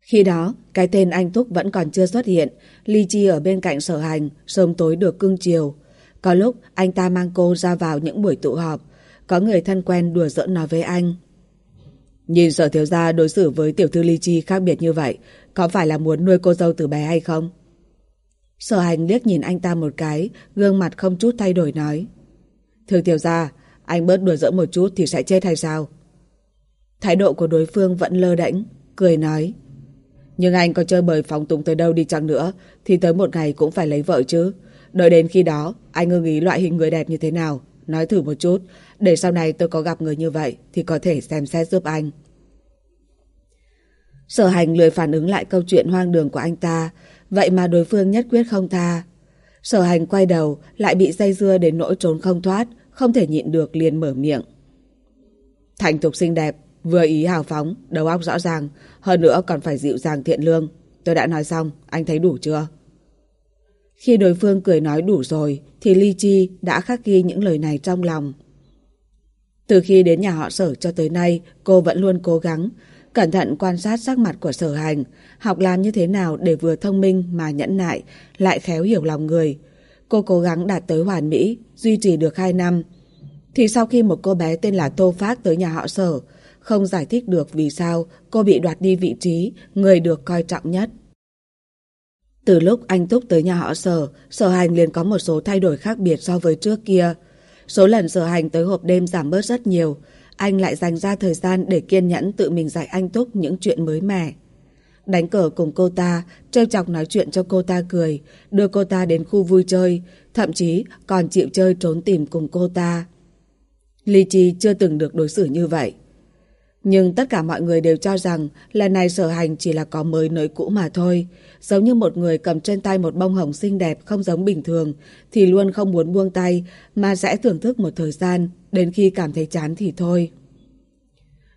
Khi đó, cái tên anh Thúc vẫn còn chưa xuất hiện, Ly Chi ở bên cạnh sở hành, sớm tối được cưng chiều. Có lúc anh ta mang cô ra vào những buổi tụ họp, có người thân quen đùa giỡn nói với anh. Nhìn sở thiếu gia đối xử với tiểu thư Ly Chi khác biệt như vậy, có phải là muốn nuôi cô dâu từ bé hay không? Sở hành liếc nhìn anh ta một cái, gương mặt không chút thay đổi nói. Thưa tiểu gia, anh bớt đùa giỡn một chút thì sẽ chết hay sao? Thái độ của đối phương vẫn lơ đễnh, cười nói. Nhưng anh có chơi bời phóng túng tới đâu đi chăng nữa thì tới một ngày cũng phải lấy vợ chứ. Đợi đến khi đó, anh ưng ý loại hình người đẹp như thế nào? Nói thử một chút, để sau này tôi có gặp người như vậy thì có thể xem xét giúp anh. Sở hành lười phản ứng lại câu chuyện hoang đường của anh ta, vậy mà đối phương nhất quyết không tha. Sở hành quay đầu, lại bị dây dưa đến nỗi trốn không thoát, không thể nhịn được liền mở miệng. Thành thục xinh đẹp, vừa ý hào phóng, đầu óc rõ ràng, hơn nữa còn phải dịu dàng thiện lương. Tôi đã nói xong, anh thấy đủ chưa? Khi đối phương cười nói đủ rồi, thì Ly Chi đã khắc ghi những lời này trong lòng. Từ khi đến nhà họ sở cho tới nay, cô vẫn luôn cố gắng, cẩn thận quan sát sắc mặt của sở hành, học làm như thế nào để vừa thông minh mà nhẫn nại, lại khéo hiểu lòng người. Cô cố gắng đạt tới hoàn mỹ, duy trì được 2 năm. Thì sau khi một cô bé tên là Tô Phát tới nhà họ sở, không giải thích được vì sao cô bị đoạt đi vị trí người được coi trọng nhất. Từ lúc anh Túc tới nhà họ sở, sở hành liền có một số thay đổi khác biệt so với trước kia. Số lần giờ hành tới hộp đêm giảm bớt rất nhiều, anh lại dành ra thời gian để kiên nhẫn tự mình dạy anh Túc những chuyện mới mẻ. Đánh cờ cùng cô ta, trêu chọc nói chuyện cho cô ta cười, đưa cô ta đến khu vui chơi, thậm chí còn chịu chơi trốn tìm cùng cô ta. Ly Chi chưa từng được đối xử như vậy. Nhưng tất cả mọi người đều cho rằng lần này sở hành chỉ là có mới nới cũ mà thôi. Giống như một người cầm trên tay một bông hồng xinh đẹp không giống bình thường thì luôn không muốn buông tay mà sẽ thưởng thức một thời gian đến khi cảm thấy chán thì thôi.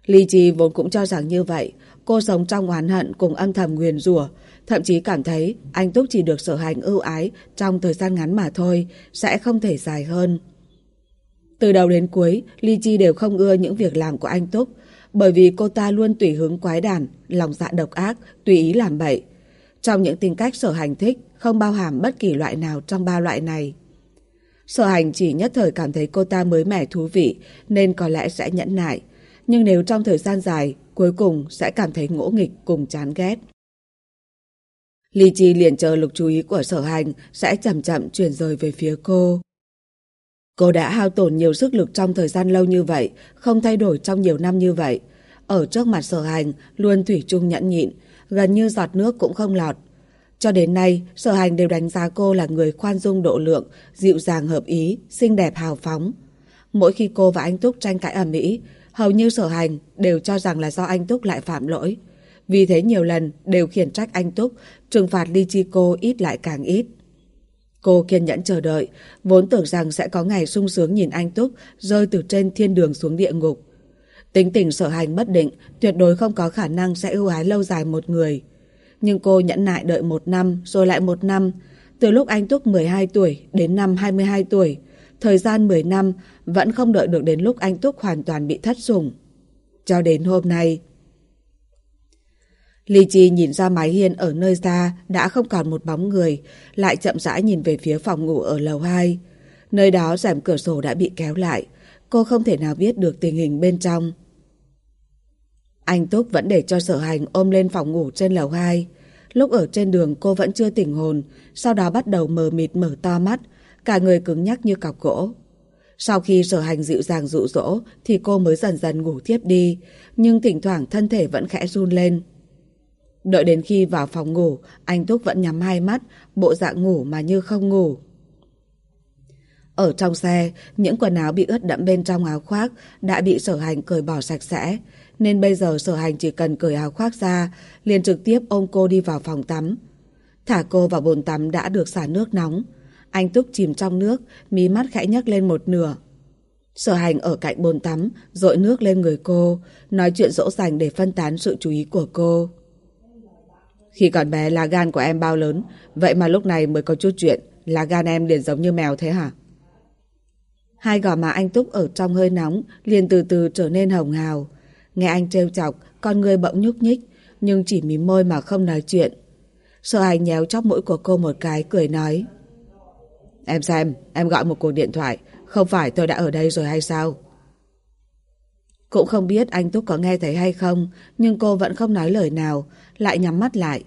Ly Chi vốn cũng cho rằng như vậy. Cô sống trong oán hận cùng âm thầm nguyền rủa thậm chí cảm thấy anh Túc chỉ được sở hành ưu ái trong thời gian ngắn mà thôi, sẽ không thể dài hơn. Từ đầu đến cuối, Ly Chi đều không ưa những việc làm của anh Túc, bởi vì cô ta luôn tùy hướng quái đản, lòng dạ độc ác, tùy ý làm bậy. Trong những tính cách sở hành thích, không bao hàm bất kỳ loại nào trong ba loại này. Sở hành chỉ nhất thời cảm thấy cô ta mới mẻ thú vị, nên có lẽ sẽ nhẫn nại. Nhưng nếu trong thời gian dài, cuối cùng sẽ cảm thấy ngỗ nghịch cùng chán ghét. Ly Chi liền chờ lục chú ý của sở hành sẽ chậm chậm chuyển rời về phía cô. Cô đã hao tổn nhiều sức lực trong thời gian lâu như vậy, không thay đổi trong nhiều năm như vậy. Ở trước mặt sở hành, luôn thủy chung nhẫn nhịn, gần như giọt nước cũng không lọt. Cho đến nay, sở hành đều đánh giá cô là người khoan dung độ lượng, dịu dàng hợp ý, xinh đẹp hào phóng. Mỗi khi cô và anh Túc tranh cãi ở Mỹ, hầu như sở hành đều cho rằng là do anh Túc lại phạm lỗi. Vì thế nhiều lần đều khiển trách anh Túc, trừng phạt ly chi cô ít lại càng ít. Cô kiên nhẫn chờ đợi, vốn tưởng rằng sẽ có ngày sung sướng nhìn anh Túc rơi từ trên thiên đường xuống địa ngục. Tính tình sở hành bất định, tuyệt đối không có khả năng sẽ ưu ái lâu dài một người. Nhưng cô nhẫn nại đợi một năm, rồi lại một năm. Từ lúc anh Túc 12 tuổi đến năm 22 tuổi, thời gian 10 năm vẫn không đợi được đến lúc anh Túc hoàn toàn bị thất sủng. Cho đến hôm nay, Ly Chi nhìn ra mái hiên ở nơi xa đã không còn một bóng người, lại chậm rãi nhìn về phía phòng ngủ ở lầu 2. Nơi đó rèm cửa sổ đã bị kéo lại, cô không thể nào biết được tình hình bên trong. Anh Túc vẫn để cho sở hành ôm lên phòng ngủ trên lầu 2. Lúc ở trên đường cô vẫn chưa tỉnh hồn, sau đó bắt đầu mờ mịt mở to mắt, cả người cứng nhắc như cọc gỗ. Sau khi sở hành dịu dàng dụ dỗ thì cô mới dần dần ngủ tiếp đi, nhưng thỉnh thoảng thân thể vẫn khẽ run lên. Đợi đến khi vào phòng ngủ, anh Túc vẫn nhắm hai mắt, bộ dạng ngủ mà như không ngủ. Ở trong xe, những quần áo bị ướt đẫm bên trong áo khoác đã bị sở hành cởi bỏ sạch sẽ, nên bây giờ sở hành chỉ cần cởi áo khoác ra, liền trực tiếp ôm cô đi vào phòng tắm. Thả cô vào bồn tắm đã được xả nước nóng. Anh Túc chìm trong nước, mí mắt khẽ nhấc lên một nửa. Sở hành ở cạnh bồn tắm, dội nước lên người cô, nói chuyện dỗ dành để phân tán sự chú ý của cô. Khi còn bé là gan của em bao lớn, vậy mà lúc này mới có chút chuyện, là gan em liền giống như mèo thế hả? Hai gò má anh Túc ở trong hơi nóng, liền từ từ trở nên hồng hào. Nghe anh trêu chọc, con người bỗng nhúc nhích, nhưng chỉ mím môi mà không nói chuyện. Sợ anh nhéo chóc mũi của cô một cái, cười nói. Em xem, em gọi một cuộc điện thoại, không phải tôi đã ở đây rồi hay sao? Cũng không biết anh Túc có nghe thấy hay không, nhưng cô vẫn không nói lời nào, lại nhắm mắt lại.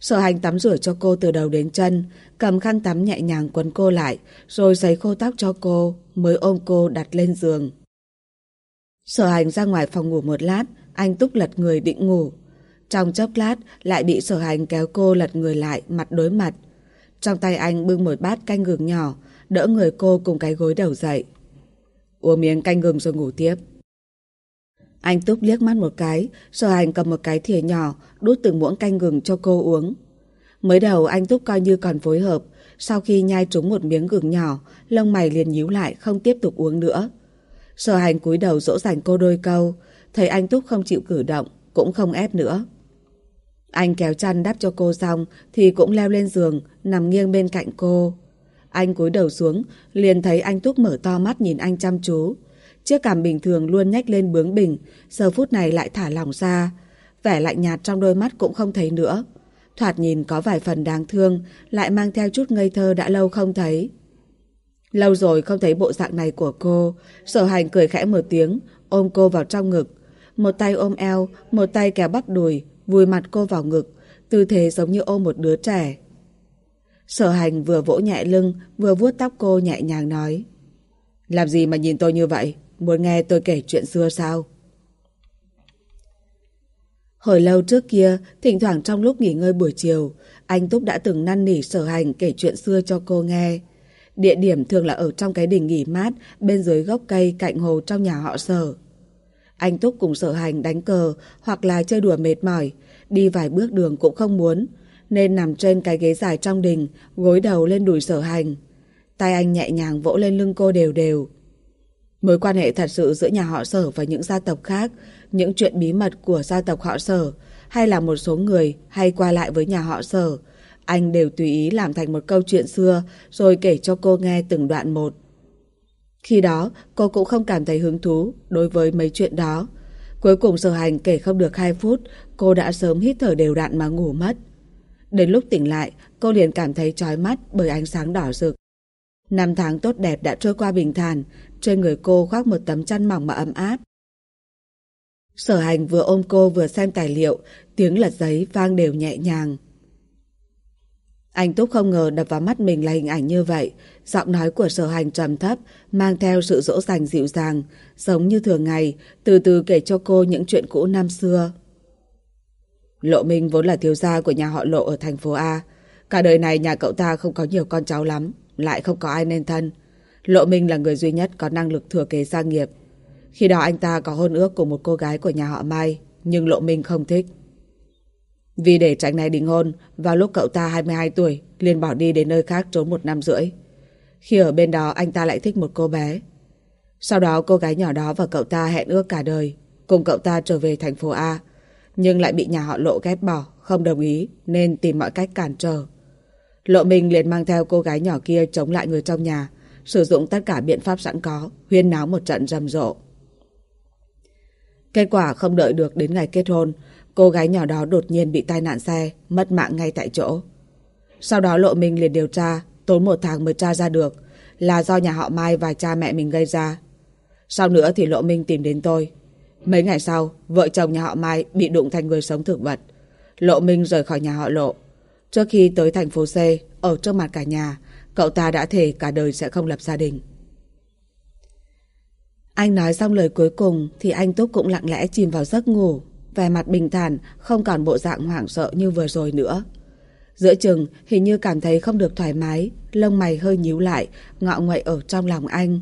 Sở hành tắm rửa cho cô từ đầu đến chân, cầm khăn tắm nhẹ nhàng quấn cô lại, rồi giấy khô tóc cho cô, mới ôm cô đặt lên giường. Sở hành ra ngoài phòng ngủ một lát, anh Túc lật người định ngủ. Trong chốc lát, lại bị sở hành kéo cô lật người lại, mặt đối mặt. Trong tay anh bưng một bát canh gừng nhỏ, đỡ người cô cùng cái gối đầu dậy. Uống miếng canh gừng rồi ngủ tiếp. Anh Túc liếc mắt một cái, rồi hành cầm một cái thìa nhỏ, đút từng muỗng canh gừng cho cô uống. Mới đầu anh Túc coi như còn phối hợp, sau khi nhai trúng một miếng gừng nhỏ, lông mày liền nhíu lại không tiếp tục uống nữa. Sở hành cúi đầu dỗ dành cô đôi câu, thấy anh Túc không chịu cử động, cũng không ép nữa. Anh kéo chăn đắp cho cô xong thì cũng leo lên giường, nằm nghiêng bên cạnh cô. Anh cúi đầu xuống, liền thấy anh Túc mở to mắt nhìn anh chăm chú. Chiếc cảm bình thường luôn nhách lên bướng bỉnh, giờ phút này lại thả lỏng ra. Vẻ lạnh nhạt trong đôi mắt cũng không thấy nữa. Thoạt nhìn có vài phần đáng thương, lại mang theo chút ngây thơ đã lâu không thấy. Lâu rồi không thấy bộ dạng này của cô, sở hành cười khẽ một tiếng, ôm cô vào trong ngực. Một tay ôm eo, một tay kéo bắp đùi, vùi mặt cô vào ngực, tư thế giống như ôm một đứa trẻ. Sở hành vừa vỗ nhẹ lưng, vừa vuốt tóc cô nhẹ nhàng nói. Làm gì mà nhìn tôi như vậy? Muốn nghe tôi kể chuyện xưa sao? Hồi lâu trước kia, thỉnh thoảng trong lúc nghỉ ngơi buổi chiều, anh Túc đã từng năn nỉ sở hành kể chuyện xưa cho cô nghe. Địa điểm thường là ở trong cái đình nghỉ mát bên dưới gốc cây cạnh hồ trong nhà họ sở. Anh Túc cùng sở hành đánh cờ hoặc là chơi đùa mệt mỏi, đi vài bước đường cũng không muốn, nên nằm trên cái ghế dài trong đình, gối đầu lên đùi sở hành. Tay anh nhẹ nhàng vỗ lên lưng cô đều đều. Mối quan hệ thật sự giữa nhà họ sở và những gia tộc khác, những chuyện bí mật của gia tộc họ sở, hay là một số người hay qua lại với nhà họ sở, anh đều tùy ý làm thành một câu chuyện xưa rồi kể cho cô nghe từng đoạn một. Khi đó, cô cũng không cảm thấy hứng thú đối với mấy chuyện đó. Cuối cùng sở hành kể không được 2 phút, cô đã sớm hít thở đều đặn mà ngủ mất. Đến lúc tỉnh lại, cô liền cảm thấy chói mắt bởi ánh sáng đỏ rực. Năm tháng tốt đẹp đã trôi qua bình thản, trên người cô khoác một tấm chăn mỏng mà ấm áp. Sở hành vừa ôm cô vừa xem tài liệu, tiếng lật giấy vang đều nhẹ nhàng. Anh Túc không ngờ đập vào mắt mình là hình ảnh như vậy. Giọng nói của sở hành trầm thấp, mang theo sự dỗ dành dịu dàng, giống như thường ngày, từ từ kể cho cô những chuyện cũ năm xưa. Lộ Minh vốn là thiếu gia của nhà họ Lộ ở thành phố A. Cả đời này nhà cậu ta không có nhiều con cháu lắm, lại không có ai nên thân. Lộ Minh là người duy nhất có năng lực thừa kế gia nghiệp. Khi đó anh ta có hôn ước của một cô gái của nhà họ Mai, nhưng Lộ Minh không thích. Vì để tránh này đính hôn, vào lúc cậu ta 22 tuổi, liền bỏ đi đến nơi khác trốn một năm rưỡi. Khi ở bên đó anh ta lại thích một cô bé. Sau đó cô gái nhỏ đó và cậu ta hẹn ước cả đời, cùng cậu ta trở về thành phố A, nhưng lại bị nhà họ lộ ghét bỏ, không đồng ý nên tìm mọi cách cản trở. Lộ Minh liền mang theo cô gái nhỏ kia chống lại người trong nhà, sử dụng tất cả biện pháp sẵn có, huyên náo một trận rầm rộ. Kết quả không đợi được đến ngày kết hôn, cô gái nhỏ đó đột nhiên bị tai nạn xe, mất mạng ngay tại chỗ. Sau đó Lộ mình liền điều tra, tốn một tháng mới tra ra được, là do nhà họ Mai và cha mẹ mình gây ra. Sau nữa thì Lộ Minh tìm đến tôi. Mấy ngày sau, vợ chồng nhà họ Mai bị đụng thành người sống thực vật. Lộ Minh rời khỏi nhà họ Lộ. Trước khi tới thành phố C, ở trước mặt cả nhà, cậu ta đã thề cả đời sẽ không lập gia đình. Anh nói xong lời cuối cùng thì anh Túc cũng lặng lẽ chìm vào giấc ngủ, vẻ mặt bình thản, không còn bộ dạng hoảng sợ như vừa rồi nữa. Giữa chừng hình như cảm thấy không được thoải mái, lông mày hơi nhíu lại, ngọ nguậy ở trong lòng anh.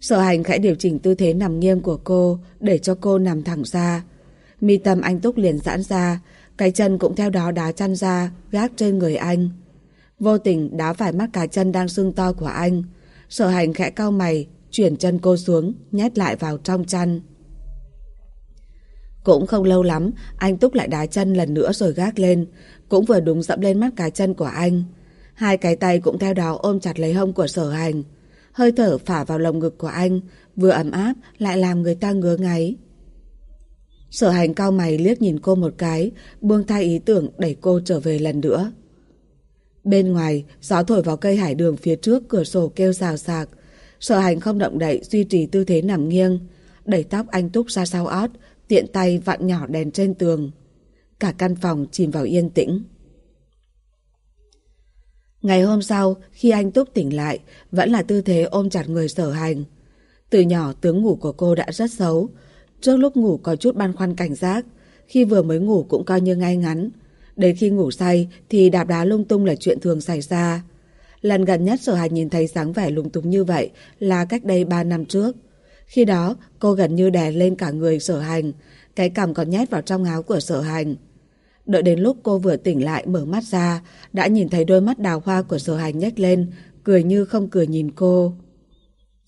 Sở hành khẽ điều chỉnh tư thế nằm nghiêng của cô để cho cô nằm thẳng ra. Mi tâm anh Túc liền giãn ra, cái chân cũng theo đó đá chăn ra, gác trên người anh. Vô tình đá phải mắt cá chân đang sưng to của anh. Sở hành khẽ cau mày, chuyển chân cô xuống, nhét lại vào trong chăn. Cũng không lâu lắm, anh Túc lại đá chân lần nữa rồi gác lên, cũng vừa đúng dẫm lên mắt cá chân của anh. Hai cái tay cũng theo đó ôm chặt lấy hông của sở hành. Hơi thở phả vào lồng ngực của anh, vừa ấm áp lại làm người ta ngứa ngáy. Sở hành cao mày liếc nhìn cô một cái, buông thay ý tưởng đẩy cô trở về lần nữa. Bên ngoài, gió thổi vào cây hải đường phía trước cửa sổ kêu xào xạc Sở hành không động đậy duy trì tư thế nằm nghiêng, đẩy tóc anh túc ra sau ót, tiện tay vặn nhỏ đèn trên tường. Cả căn phòng chìm vào yên tĩnh. Ngày hôm sau, khi anh Túc tỉnh lại, vẫn là tư thế ôm chặt người sở hành. Từ nhỏ tướng ngủ của cô đã rất xấu. Trước lúc ngủ có chút băn khoăn cảnh giác, khi vừa mới ngủ cũng coi như ngay ngắn. Đến khi ngủ say thì đạp đá lung tung là chuyện thường xảy ra. Lần gần nhất sở hành nhìn thấy dáng vẻ lung tung như vậy là cách đây 3 năm trước. Khi đó, cô gần như đè lên cả người sở hành, cái cằm còn nhét vào trong áo của sở hành. Đợi đến lúc cô vừa tỉnh lại mở mắt ra, đã nhìn thấy đôi mắt đào hoa của sở hành nhếch lên, cười như không cười nhìn cô.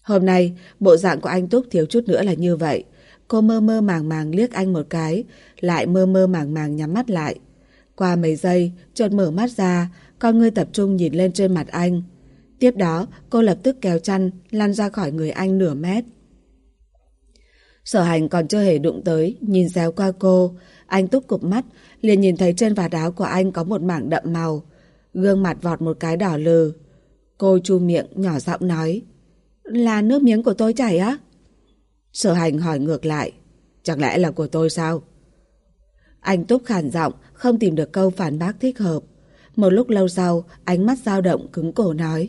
Hôm nay, bộ dạng của anh Túc thiếu chút nữa là như vậy. Cô mơ mơ màng màng liếc anh một cái, lại mơ mơ màng màng nhắm mắt lại. Qua mấy giây, chợt mở mắt ra, con ngươi tập trung nhìn lên trên mặt anh. Tiếp đó, cô lập tức kéo chăn, lăn ra khỏi người anh nửa mét. Sở hành còn chưa hề đụng tới, nhìn xéo qua cô. Anh túc cục mắt, liền nhìn thấy trên vạt áo của anh có một mảng đậm màu. Gương mặt vọt một cái đỏ lừ. Cô chu miệng nhỏ giọng nói. Là nước miếng của tôi chảy á? Sở hành hỏi ngược lại. Chẳng lẽ là của tôi sao? Anh Túc khản giọng, không tìm được câu phản bác thích hợp. Một lúc lâu sau, ánh mắt dao động cứng cổ nói.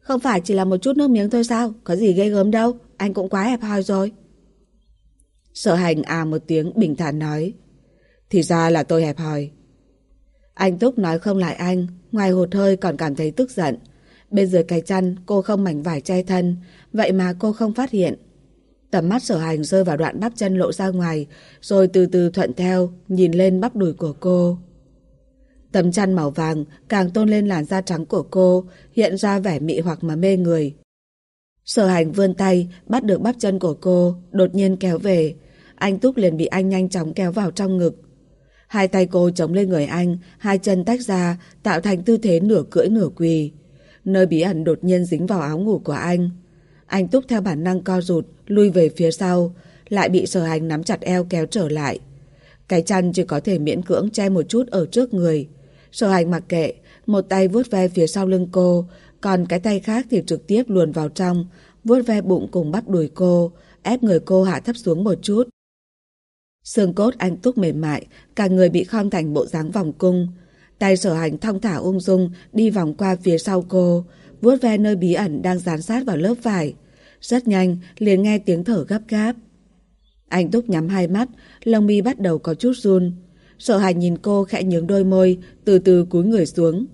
Không phải chỉ là một chút nước miếng thôi sao? Có gì ghê gớm đâu, anh cũng quá hẹp hòi rồi. Sở hành à một tiếng bình thản nói. Thì ra là tôi hẹp hòi. Anh Túc nói không lại anh, ngoài hụt hơi còn cảm thấy tức giận. Bên dưới cái chăn cô không mảnh vải che thân, vậy mà cô không phát hiện. Tầm mắt sở hành rơi vào đoạn bắp chân lộ ra ngoài, rồi từ từ thuận theo, nhìn lên bắp đùi của cô. Tấm chăn màu vàng càng tôn lên làn da trắng của cô, hiện ra vẻ mị hoặc mà mê người. Sở hành vươn tay, bắt được bắp chân của cô, đột nhiên kéo về. Anh Túc liền bị anh nhanh chóng kéo vào trong ngực. Hai tay cô chống lên người anh, hai chân tách ra, tạo thành tư thế nửa cưỡi nửa quỳ. Nơi bí ẩn đột nhiên dính vào áo ngủ của anh. Anh Túc theo bản năng co rụt, lui về phía sau, lại bị sở hành nắm chặt eo kéo trở lại. Cái chăn chỉ có thể miễn cưỡng che một chút ở trước người. Sở hành mặc kệ, một tay vuốt ve phía sau lưng cô, còn cái tay khác thì trực tiếp luồn vào trong, vuốt ve bụng cùng bắp đùi cô, ép người cô hạ thấp xuống một chút. Xương cốt anh túc mềm mại, cả người bị khom thành bộ dáng vòng cung. Tay sở hành thong thả ung dung đi vòng qua phía sau cô, vuốt ve nơi bí ẩn đang dán sát vào lớp vải. Rất nhanh, liền nghe tiếng thở gấp gáp. Anh Túc nhắm hai mắt, lông mi bắt đầu có chút run. Sợ hãi nhìn cô khẽ nhướng đôi môi, từ từ cúi người xuống.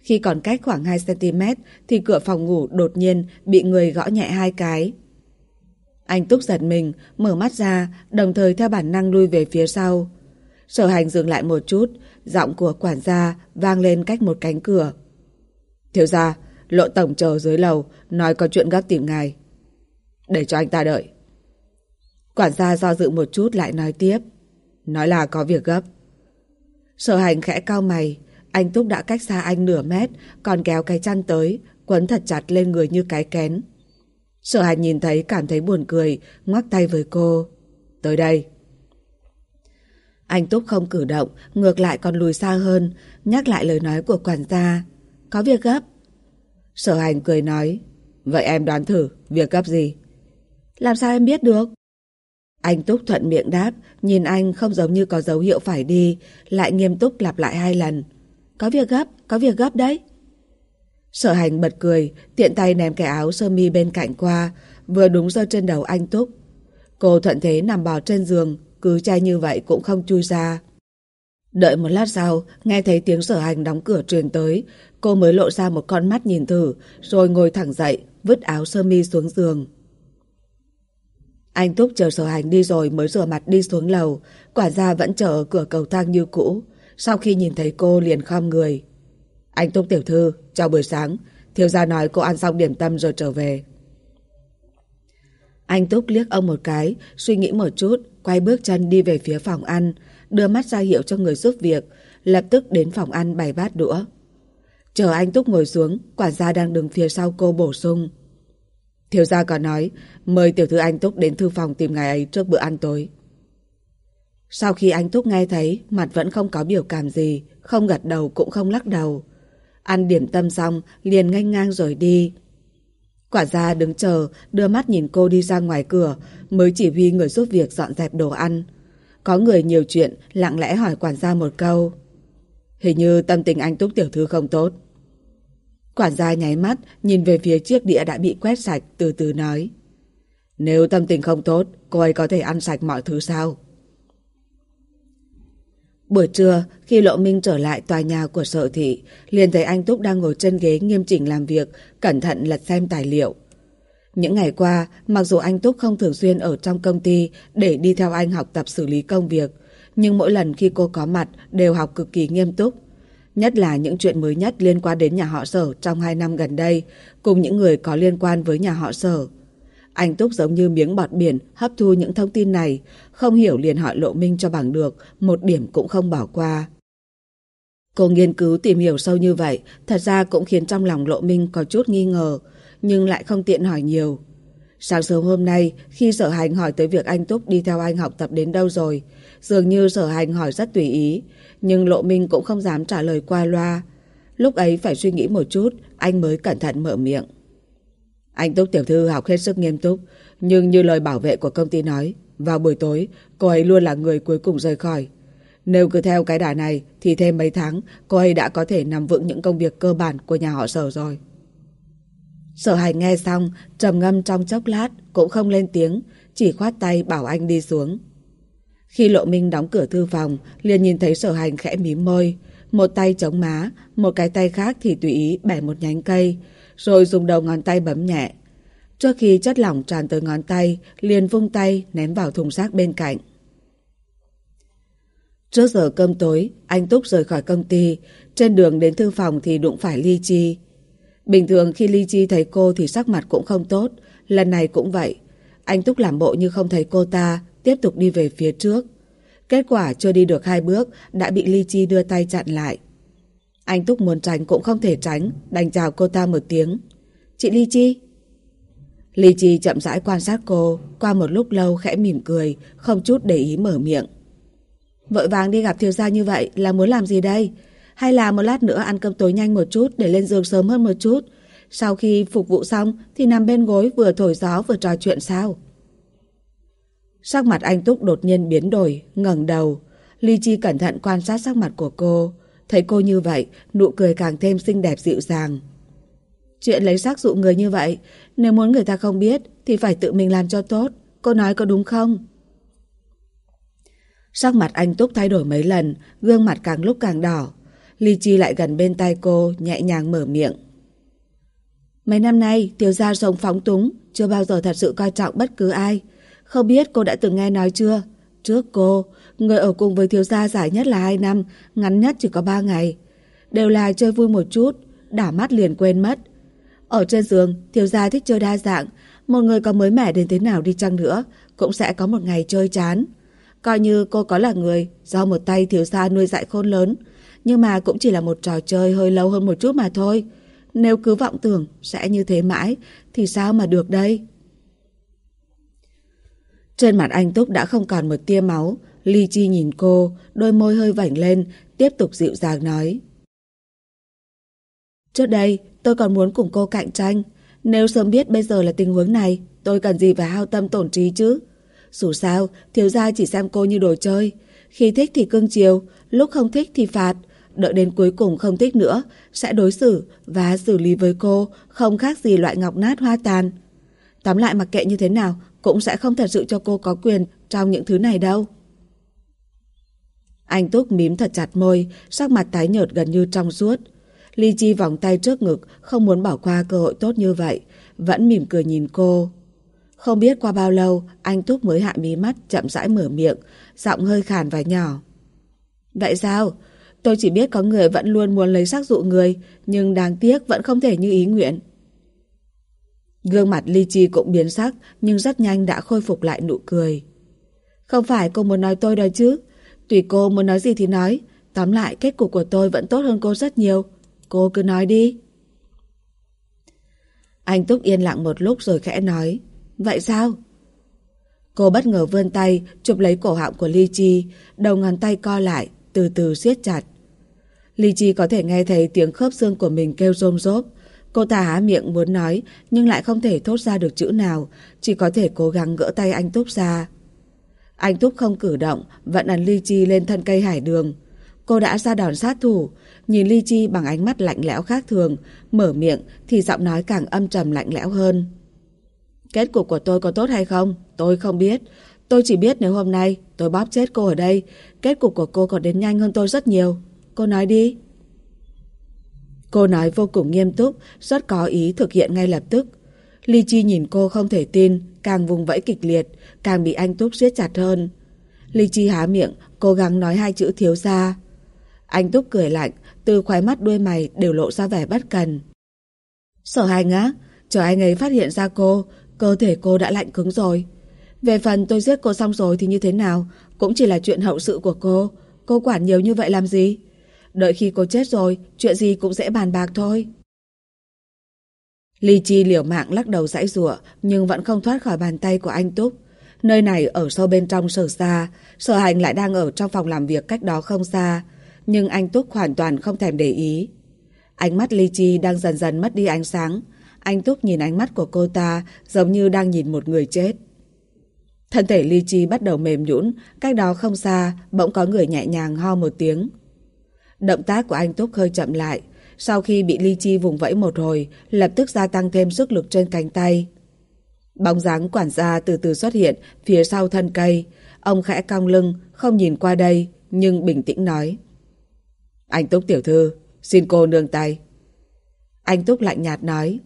Khi còn cách khoảng 2cm thì cửa phòng ngủ đột nhiên bị người gõ nhẹ hai cái. Anh Túc giật mình, mở mắt ra, đồng thời theo bản năng lui về phía sau. Sở hành dừng lại một chút, giọng của quản gia vang lên cách một cánh cửa. Thiếu gia, lộ tổng chờ dưới lầu, nói có chuyện gấp tìm ngài. Để cho anh ta đợi. Quản gia do dự một chút lại nói tiếp. Nói là có việc gấp. Sở hành khẽ cao mày, anh Túc đã cách xa anh nửa mét, còn kéo cái chăn tới, quấn thật chặt lên người như cái kén. Sở hành nhìn thấy cảm thấy buồn cười, ngoắc tay với cô. Tới đây. Anh Túc không cử động, ngược lại còn lùi xa hơn, nhắc lại lời nói của quản gia. Có việc gấp. Sở hành cười nói. Vậy em đoán thử, việc gấp gì? Làm sao em biết được? Anh Túc thuận miệng đáp, nhìn anh không giống như có dấu hiệu phải đi, lại nghiêm túc lặp lại hai lần. Có việc gấp, có việc gấp đấy. Sở hành bật cười, tiện tay ném cái áo sơ mi bên cạnh qua, vừa đúng rơi trên đầu anh Túc. Cô thuận thế nằm bò trên giường, cứ trai như vậy cũng không chui ra. Đợi một lát sau, nghe thấy tiếng sở hành đóng cửa truyền tới, cô mới lộ ra một con mắt nhìn thử, rồi ngồi thẳng dậy, vứt áo sơ mi xuống giường. Anh Túc chờ sở hành đi rồi mới rửa mặt đi xuống lầu, quả ra vẫn chờ ở cửa cầu thang như cũ. Sau khi nhìn thấy cô liền khom người. Anh Túc tiểu thư, chào buổi sáng. Thiếu gia nói cô ăn xong điểm tâm rồi trở về. Anh Túc liếc ông một cái, suy nghĩ một chút, quay bước chân đi về phía phòng ăn, đưa mắt ra hiệu cho người giúp việc, lập tức đến phòng ăn bày bát đũa. Chờ anh Túc ngồi xuống, quản gia đang đứng phía sau cô bổ sung. Thiếu gia còn nói, mời tiểu thư anh Túc đến thư phòng tìm ngài ấy trước bữa ăn tối. Sau khi anh Túc nghe thấy, mặt vẫn không có biểu cảm gì, không gật đầu cũng không lắc đầu. Ăn điểm tâm xong, liền nganh ngang rồi đi. Quả ra đứng chờ, đưa mắt nhìn cô đi ra ngoài cửa, mới chỉ huy người giúp việc dọn dẹp đồ ăn. Có người nhiều chuyện, lặng lẽ hỏi quản gia một câu. Hình như tâm tình anh Túc tiểu thư không tốt. Quản gia nháy mắt, nhìn về phía chiếc đĩa đã bị quét sạch, từ từ nói. Nếu tâm tình không tốt, cô ấy có thể ăn sạch mọi thứ sao? Buổi trưa, khi Lộ Minh trở lại tòa nhà của sở thị, liền thấy anh Túc đang ngồi trên ghế nghiêm chỉnh làm việc, cẩn thận lật xem tài liệu. Những ngày qua, mặc dù anh Túc không thường xuyên ở trong công ty để đi theo anh học tập xử lý công việc, nhưng mỗi lần khi cô có mặt đều học cực kỳ nghiêm túc. Nhất là những chuyện mới nhất liên quan đến nhà họ sở trong hai năm gần đây, cùng những người có liên quan với nhà họ sở. Anh Túc giống như miếng bọt biển hấp thu những thông tin này, không hiểu liền hỏi Lộ Minh cho bằng được, một điểm cũng không bỏ qua. Cô nghiên cứu tìm hiểu sâu như vậy, thật ra cũng khiến trong lòng Lộ Minh có chút nghi ngờ, nhưng lại không tiện hỏi nhiều. Sáng sớm hôm nay, khi sở hành hỏi tới việc anh Túc đi theo anh học tập đến đâu rồi, dường như sở hành hỏi rất tùy ý, nhưng Lộ Minh cũng không dám trả lời qua loa. Lúc ấy phải suy nghĩ một chút, anh mới cẩn thận mở miệng. Anh Túc tiểu thư học hết sức nghiêm túc, nhưng như lời bảo vệ của công ty nói, vào buổi tối, cô ấy luôn là người cuối cùng rời khỏi. Nếu cứ theo cái đà này, thì thêm mấy tháng, cô ấy đã có thể nắm vững những công việc cơ bản của nhà họ sở rồi. Sở hành nghe xong, trầm ngâm trong chốc lát, cũng không lên tiếng, chỉ khoát tay bảo anh đi xuống. Khi Lộ Minh đóng cửa thư phòng, liền nhìn thấy sở hành khẽ mím môi, một tay chống má, một cái tay khác thì tùy ý bẻ một nhánh cây, rồi dùng đầu ngón tay bấm nhẹ. Trước khi chất lỏng tràn tới ngón tay, liền vung tay ném vào thùng rác bên cạnh. Trước giờ cơm tối, anh Túc rời khỏi công ty, trên đường đến thư phòng thì đụng phải Ly Chi. Bình thường khi Ly Chi thấy cô thì sắc mặt cũng không tốt, lần này cũng vậy. Anh Túc làm bộ như không thấy cô ta, tiếp tục đi về phía trước. Kết quả chưa đi được hai bước đã bị Ly Chi đưa tay chặn lại. Anh Túc muốn tránh cũng không thể tránh, đành chào cô ta một tiếng. Chị Ly Chi? Ly Chi chậm rãi quan sát cô, qua một lúc lâu khẽ mỉm cười, không chút để ý mở miệng. Vội vàng đi gặp thiếu gia như vậy là muốn làm gì đây? Hay là một lát nữa ăn cơm tối nhanh một chút để lên giường sớm hơn một chút? Sau khi phục vụ xong thì nằm bên gối vừa thổi gió vừa trò chuyện sao? Sắc mặt anh Túc đột nhiên biến đổi, ngẩng đầu. Ly Chi cẩn thận quan sát sắc mặt của cô. Thấy cô như vậy, nụ cười càng thêm xinh đẹp dịu dàng. Chuyện lấy sắc dụ người như vậy, nếu muốn người ta không biết thì phải tự mình làm cho tốt. Cô nói có đúng không? Sắc mặt anh Túc thay đổi mấy lần, gương mặt càng lúc càng đỏ. Ly Chi lại gần bên tay cô, nhẹ nhàng mở miệng. Mấy năm nay, tiểu gia sống phóng túng, chưa bao giờ thật sự coi trọng bất cứ ai. Không biết cô đã từng nghe nói chưa? Trước cô, người ở cùng với thiếu gia dài nhất là 2 năm, ngắn nhất chỉ có 3 ngày. Đều là chơi vui một chút, đảo mắt liền quên mất. Ở trên giường, thiếu gia thích chơi đa dạng, một người có mới mẻ đến thế nào đi chăng nữa, cũng sẽ có một ngày chơi chán. Coi như cô có là người, do một tay thiếu gia nuôi dạy khôn lớn, nhưng mà cũng chỉ là một trò chơi hơi lâu hơn một chút mà thôi. Nếu cứ vọng tưởng sẽ như thế mãi, thì sao mà được đây? Trên mặt anh Túc đã không còn một tia máu. Ly Chi nhìn cô, đôi môi hơi vảnh lên, tiếp tục dịu dàng nói. Trước đây, tôi còn muốn cùng cô cạnh tranh. Nếu sớm biết bây giờ là tình huống này, tôi cần gì phải hao tâm tổn trí chứ? Dù sao, thiếu gia chỉ xem cô như đồ chơi. Khi thích thì cưng chiều, lúc không thích thì phạt. Đợi đến cuối cùng không thích nữa, sẽ đối xử và xử lý với cô không khác gì loại ngọc nát hoa tàn. Tóm lại mặc kệ như thế nào, cũng sẽ không thật sự cho cô có quyền trong những thứ này đâu. Anh Túc mím thật chặt môi, sắc mặt tái nhợt gần như trong suốt. Ly Chi vòng tay trước ngực, không muốn bỏ qua cơ hội tốt như vậy, vẫn mỉm cười nhìn cô. Không biết qua bao lâu, anh Túc mới hạ mí mắt, chậm rãi mở miệng, giọng hơi khàn và nhỏ. Vậy sao? Tôi chỉ biết có người vẫn luôn muốn lấy sắc dụ người, nhưng đáng tiếc vẫn không thể như ý nguyện. Gương mặt Ly Chi cũng biến sắc, nhưng rất nhanh đã khôi phục lại nụ cười. Không phải cô muốn nói tôi đâu chứ. Tùy cô muốn nói gì thì nói. Tóm lại, kết cục của tôi vẫn tốt hơn cô rất nhiều. Cô cứ nói đi. Anh Túc yên lặng một lúc rồi khẽ nói. Vậy sao? Cô bất ngờ vươn tay, chụp lấy cổ họng của Ly Chi, đầu ngón tay co lại, từ từ siết chặt. Ly Chi có thể nghe thấy tiếng khớp xương của mình kêu rôm rốp, Cô ta há miệng muốn nói nhưng lại không thể thốt ra được chữ nào, chỉ có thể cố gắng gỡ tay anh Túc ra. Anh Túc không cử động, vẫn ấn ly chi lên thân cây hải đường. Cô đã ra đòn sát thủ, nhìn ly chi bằng ánh mắt lạnh lẽo khác thường, mở miệng thì giọng nói càng âm trầm lạnh lẽo hơn. Kết cục của tôi có tốt hay không? Tôi không biết. Tôi chỉ biết nếu hôm nay tôi bóp chết cô ở đây, kết cục của cô còn đến nhanh hơn tôi rất nhiều. Cô nói đi. Cô nói vô cùng nghiêm túc, rất có ý thực hiện ngay lập tức. Ly Chi nhìn cô không thể tin, càng vùng vẫy kịch liệt, càng bị anh Túc siết chặt hơn. Ly Chi há miệng, cố gắng nói hai chữ thiếu ra. Anh Túc cười lạnh, từ khóe mắt đuôi mày đều lộ ra vẻ bất cần. Sở hành á, chờ anh ấy phát hiện ra cô, cơ thể cô đã lạnh cứng rồi. Về phần tôi giết cô xong rồi thì như thế nào, cũng chỉ là chuyện hậu sự của cô. Cô quản nhiều như vậy làm gì? Đợi khi cô chết rồi, chuyện gì cũng sẽ bàn bạc thôi. Ly Chi liều mạng lắc đầu dãy rủa nhưng vẫn không thoát khỏi bàn tay của anh Túc. Nơi này ở sâu bên trong sở xa, sở hành lại đang ở trong phòng làm việc cách đó không xa, nhưng anh Túc hoàn toàn không thèm để ý. Ánh mắt Ly Chi đang dần dần mất đi ánh sáng. Anh Túc nhìn ánh mắt của cô ta giống như đang nhìn một người chết. Thân thể Ly Chi bắt đầu mềm nhũn, cách đó không xa, bỗng có người nhẹ nhàng ho một tiếng. Động tác của anh Túc hơi chậm lại, sau khi bị Ly Chi vùng vẫy một hồi, lập tức gia tăng thêm sức lực trên cánh tay. Bóng dáng quản gia từ từ xuất hiện phía sau thân cây. Ông khẽ cong lưng, không nhìn qua đây, nhưng bình tĩnh nói. Anh Túc tiểu thư, xin cô nương tay. Anh Túc lạnh nhạt nói.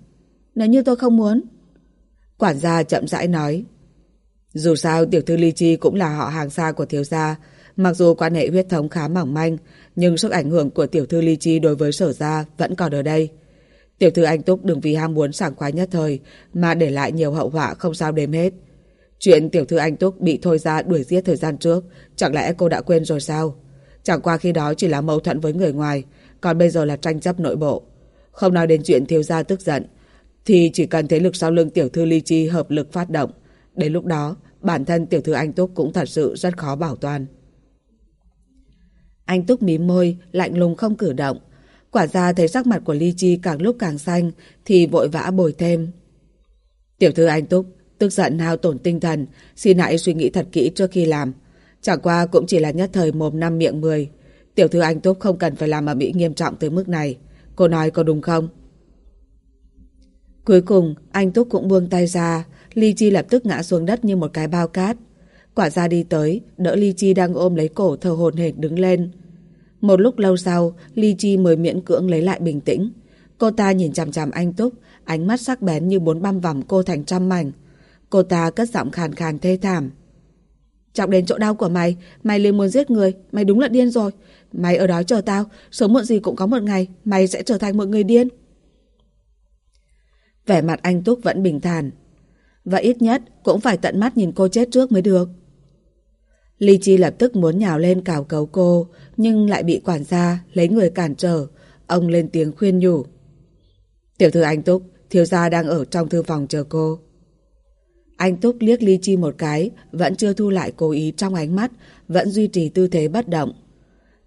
Nếu như tôi không muốn. Quản gia chậm rãi nói. Dù sao tiểu thư Ly Chi cũng là họ hàng xa của thiếu gia, mặc dù quan hệ huyết thống khá mỏng manh, nhưng sức ảnh hưởng của tiểu thư Ly Chi đối với sở gia vẫn còn ở đây. Tiểu thư anh Túc đừng vì ham muốn sảng khoái nhất thời mà để lại nhiều hậu họa không sao đếm hết. Chuyện tiểu thư anh Túc bị thôi ra đuổi giết thời gian trước, chẳng lẽ cô đã quên rồi sao? Chẳng qua khi đó chỉ là mâu thuẫn với người ngoài, còn bây giờ là tranh chấp nội bộ. Không nói đến chuyện thiếu gia tức giận, thì chỉ cần thế lực sau lưng tiểu thư Ly Chi hợp lực phát động. Đến lúc đó, bản thân tiểu thư anh Túc cũng thật sự rất khó bảo toàn. Anh Túc mím môi, lạnh lùng không cử động. Quả ra thấy sắc mặt của Ly Chi càng lúc càng xanh, thì vội vã bồi thêm. Tiểu thư anh Túc, tức giận hao tổn tinh thần, xin hãy suy nghĩ thật kỹ trước khi làm. Chẳng qua cũng chỉ là nhất thời mồm năm miệng mười. Tiểu thư anh Túc không cần phải làm ở Mỹ nghiêm trọng tới mức này. Cô nói có đúng không? Cuối cùng, anh Túc cũng buông tay ra, Ly Chi lập tức ngã xuống đất như một cái bao cát. Quả ra đi tới, đỡ Ly Chi đang ôm lấy cổ thờ hồn hển đứng lên. Một lúc lâu sau, Ly Chi mới miễn cưỡng lấy lại bình tĩnh. Cô ta nhìn chằm chằm anh Túc, ánh mắt sắc bén như bốn băm vằm cô thành trăm mảnh. Cô ta cất giọng khàn khàn thê thảm. Chọc đến chỗ đau của mày, mày liền muốn giết người, mày đúng là điên rồi. Mày ở đó chờ tao, sớm muộn gì cũng có một ngày, mày sẽ trở thành một người điên. Vẻ mặt anh Túc vẫn bình thản. Và ít nhất cũng phải tận mắt nhìn cô chết trước mới được. Ly Chi lập tức muốn nhào lên cào cấu cô, nhưng lại bị quản gia lấy người cản trở. Ông lên tiếng khuyên nhủ. Tiểu thư anh Túc, thiếu gia đang ở trong thư phòng chờ cô. Anh Túc liếc Ly Chi một cái, vẫn chưa thu lại cố ý trong ánh mắt, vẫn duy trì tư thế bất động.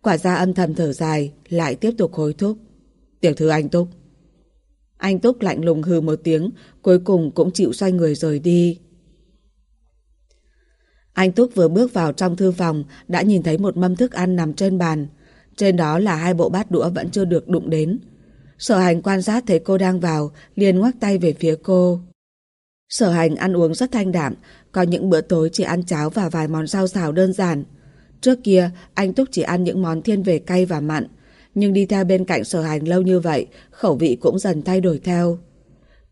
Quả ra âm thầm thở dài, lại tiếp tục hối thúc. Tiểu thư anh Túc. Anh Túc lạnh lùng hừ một tiếng, cuối cùng cũng chịu xoay người rời đi. Anh Túc vừa bước vào trong thư phòng, đã nhìn thấy một mâm thức ăn nằm trên bàn. Trên đó là hai bộ bát đũa vẫn chưa được đụng đến. Sở hành quan sát thấy cô đang vào, liền ngoắc tay về phía cô. Sở hành ăn uống rất thanh đạm, có những bữa tối chỉ ăn cháo và vài món rau xào đơn giản. Trước kia, anh Túc chỉ ăn những món thiên về cay và mặn, nhưng đi theo bên cạnh sở hành lâu như vậy, khẩu vị cũng dần thay đổi theo.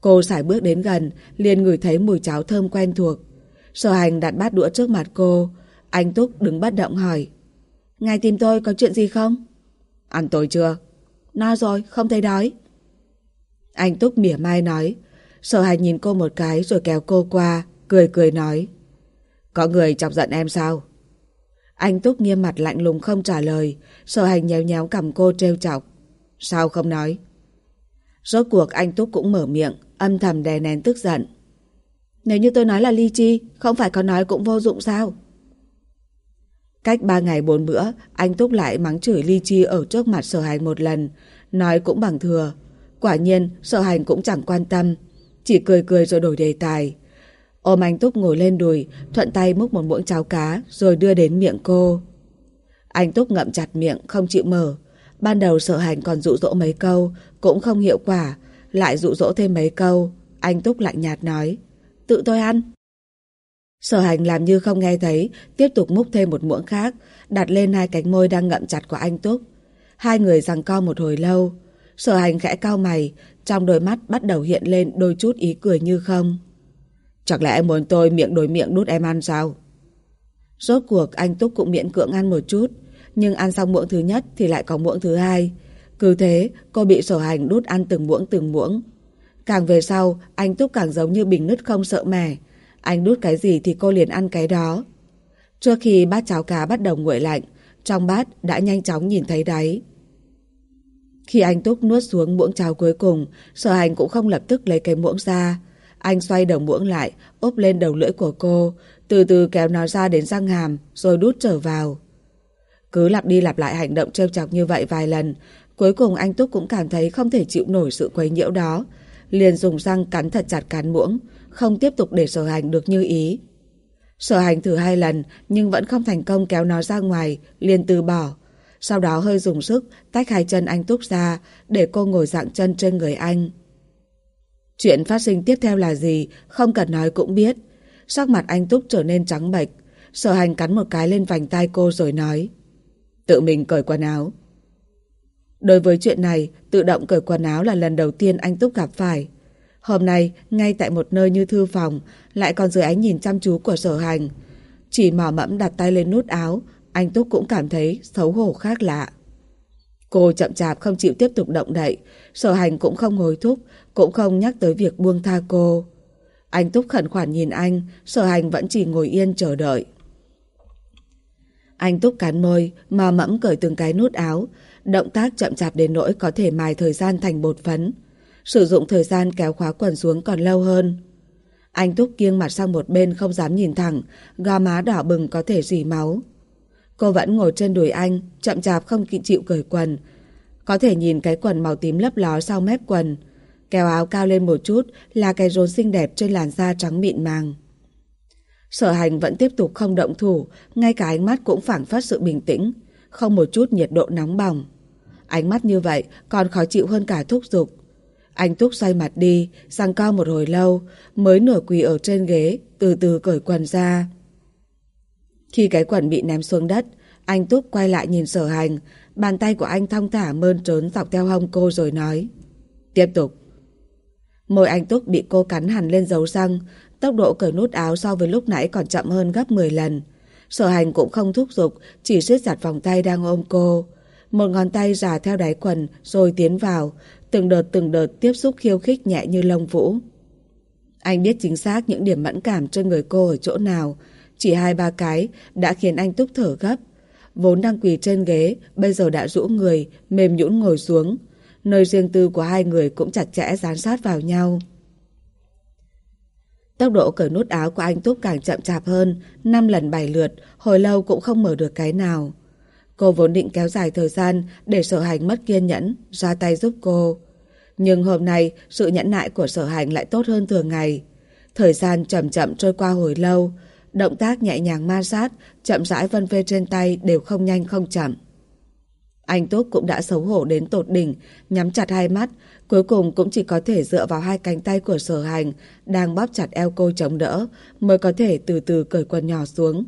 Cô sải bước đến gần, liền ngửi thấy mùi cháo thơm quen thuộc. Sở hành đặt bát đũa trước mặt cô, anh Túc đứng bất động hỏi. Ngài tìm tôi có chuyện gì không? Ăn tối chưa? No rồi, không thấy đói. Anh Túc mỉa mai nói, Sở hành nhìn cô một cái rồi kéo cô qua, cười cười nói. Có người chọc giận em sao? Anh Túc nghiêm mặt lạnh lùng không trả lời, sở hành nhéo nhéo cầm cô trêu chọc. Sao không nói? Rốt cuộc anh Túc cũng mở miệng, âm thầm đè nén tức giận. Nếu như tôi nói là ly chi, không phải có nói cũng vô dụng sao? Cách ba ngày bốn bữa, anh Túc lại mắng chửi ly chi ở trước mặt sở hành một lần, nói cũng bằng thừa. Quả nhiên, sở hành cũng chẳng quan tâm, chỉ cười cười rồi đổi đề tài. Ôm anh Túc ngồi lên đùi, thuận tay múc một muỗng cháo cá rồi đưa đến miệng cô. Anh Túc ngậm chặt miệng, không chịu mở. Ban đầu sợ hành còn dụ dỗ mấy câu, cũng không hiệu quả, lại dụ dỗ thêm mấy câu. Anh Túc lạnh nhạt nói, tự tôi ăn. Sở hành làm như không nghe thấy, tiếp tục múc thêm một muỗng khác, đặt lên hai cánh môi đang ngậm chặt của anh Túc. Hai người giằng co một hồi lâu. Sở hành khẽ cao mày, trong đôi mắt bắt đầu hiện lên đôi chút ý cười như không. Chẳng lẽ em muốn tôi miệng đối miệng đút em ăn sao? Rốt cuộc anh Túc cũng miễn cưỡng ăn một chút, nhưng ăn xong muỗng thứ nhất thì lại có muỗng thứ hai. Cứ thế, cô bị sổ hành đút ăn từng muỗng từng muỗng. Càng về sau, anh Túc càng giống như bình nứt không sợ mẻ. Anh đút cái gì thì cô liền ăn cái đó. Trước khi bát cháo cá bắt đầu nguội lạnh, trong bát đã nhanh chóng nhìn thấy đáy. Khi anh Túc nuốt xuống muỗng cháo cuối cùng, sở hành cũng không lập tức lấy cái muỗng ra. Anh xoay đầu muỗng lại, úp lên đầu lưỡi của cô, từ từ kéo nó ra đến răng hàm, rồi đút trở vào. Cứ lặp đi lặp lại hành động trêu chọc như vậy vài lần, Cuối cùng anh Túc cũng cảm thấy không thể chịu nổi sự quấy nhiễu đó. Liền dùng răng cắn thật chặt cán muỗng, không tiếp tục để sở hành được như ý. Sở hành thử hai lần nhưng vẫn không thành công kéo nó ra ngoài, liền từ bỏ. Sau đó hơi dùng sức tách hai chân anh Túc ra để cô ngồi dạng chân trên người anh. Chuyện phát sinh tiếp theo là gì không cần nói cũng biết. Sắc mặt anh Túc trở nên trắng bệch. Sở hành cắn một cái lên vành tay cô rồi nói Tự mình cởi quần áo. Đối với chuyện này, tự động cởi quần áo là lần đầu tiên anh Túc gặp phải. Hôm nay, ngay tại một nơi như thư phòng, lại còn dưới ánh nhìn chăm chú của sở hành. Chỉ mò mẫm đặt tay lên nút áo, anh Túc cũng cảm thấy xấu hổ khác lạ. Cô chậm chạp không chịu tiếp tục động đậy, sở hành cũng không hối thúc, cũng không nhắc tới việc buông tha cô. Anh Túc khẩn khoản nhìn anh, sở hành vẫn chỉ ngồi yên chờ đợi. Anh Túc cắn môi, mà mẫm cởi từng cái nút áo, động tác chậm chạp đến nỗi có thể mài thời gian thành bột phấn. Sử dụng thời gian kéo khóa quần xuống còn lâu hơn. Anh Túc kiêng mặt sang một bên không dám nhìn thẳng, gò má đỏ bừng có thể dì máu. Cô vẫn ngồi trên đùi anh, chậm chạp không chịu cởi quần. Có thể nhìn cái quần màu tím lấp ló sau mép quần. Kéo áo cao lên một chút là cái rốn xinh đẹp trên làn da trắng mịn màng. Sở hành vẫn tiếp tục không động thủ, ngay cả ánh mắt cũng phản phát sự bình tĩnh, không một chút nhiệt độ nóng bỏng. Ánh mắt như vậy còn khó chịu hơn cả thúc giục. Anh Túc xoay mặt đi, sang co một hồi lâu, mới nửa quỳ ở trên ghế, từ từ cởi quần ra. Khi cái quần bị ném xuống đất, anh Túc quay lại nhìn sở hành, bàn tay của anh thong thả mơn trớn dọc theo hông cô rồi nói. Tiếp tục. Môi anh Túc bị cô cắn hẳn lên dấu răng, tốc độ cởi nút áo so với lúc nãy còn chậm hơn gấp 10 lần. Sở hành cũng không thúc giục, chỉ siết chặt vòng tay đang ôm cô. Một ngón tay giả theo đáy quần rồi tiến vào, từng đợt từng đợt tiếp xúc khiêu khích nhẹ như lông vũ. Anh biết chính xác những điểm mẫn cảm trên người cô ở chỗ nào, chỉ hai ba cái đã khiến anh túc thở gấp. Vốn đang quỳ trên ghế, bây giờ đã rũ người, mềm nhũn ngồi xuống. Nơi riêng tư của hai người cũng chặt chẽ dán sát vào nhau. Tốc độ cởi nút áo của anh Túc càng chậm chạp hơn, năm lần bảy lượt, hồi lâu cũng không mở được cái nào. Cô vốn định kéo dài thời gian để sở hành mất kiên nhẫn, ra tay giúp cô. Nhưng hôm nay, sự nhẫn nại của sở hành lại tốt hơn thường ngày. Thời gian chậm chậm trôi qua hồi lâu, động tác nhẹ nhàng ma sát, chậm rãi vân vê trên tay đều không nhanh không chậm. Anh Túc cũng đã xấu hổ đến tột đỉnh, nhắm chặt hai mắt, cuối cùng cũng chỉ có thể dựa vào hai cánh tay của sở hành, đang bóp chặt eo cô chống đỡ, mới có thể từ từ cởi quần nhỏ xuống.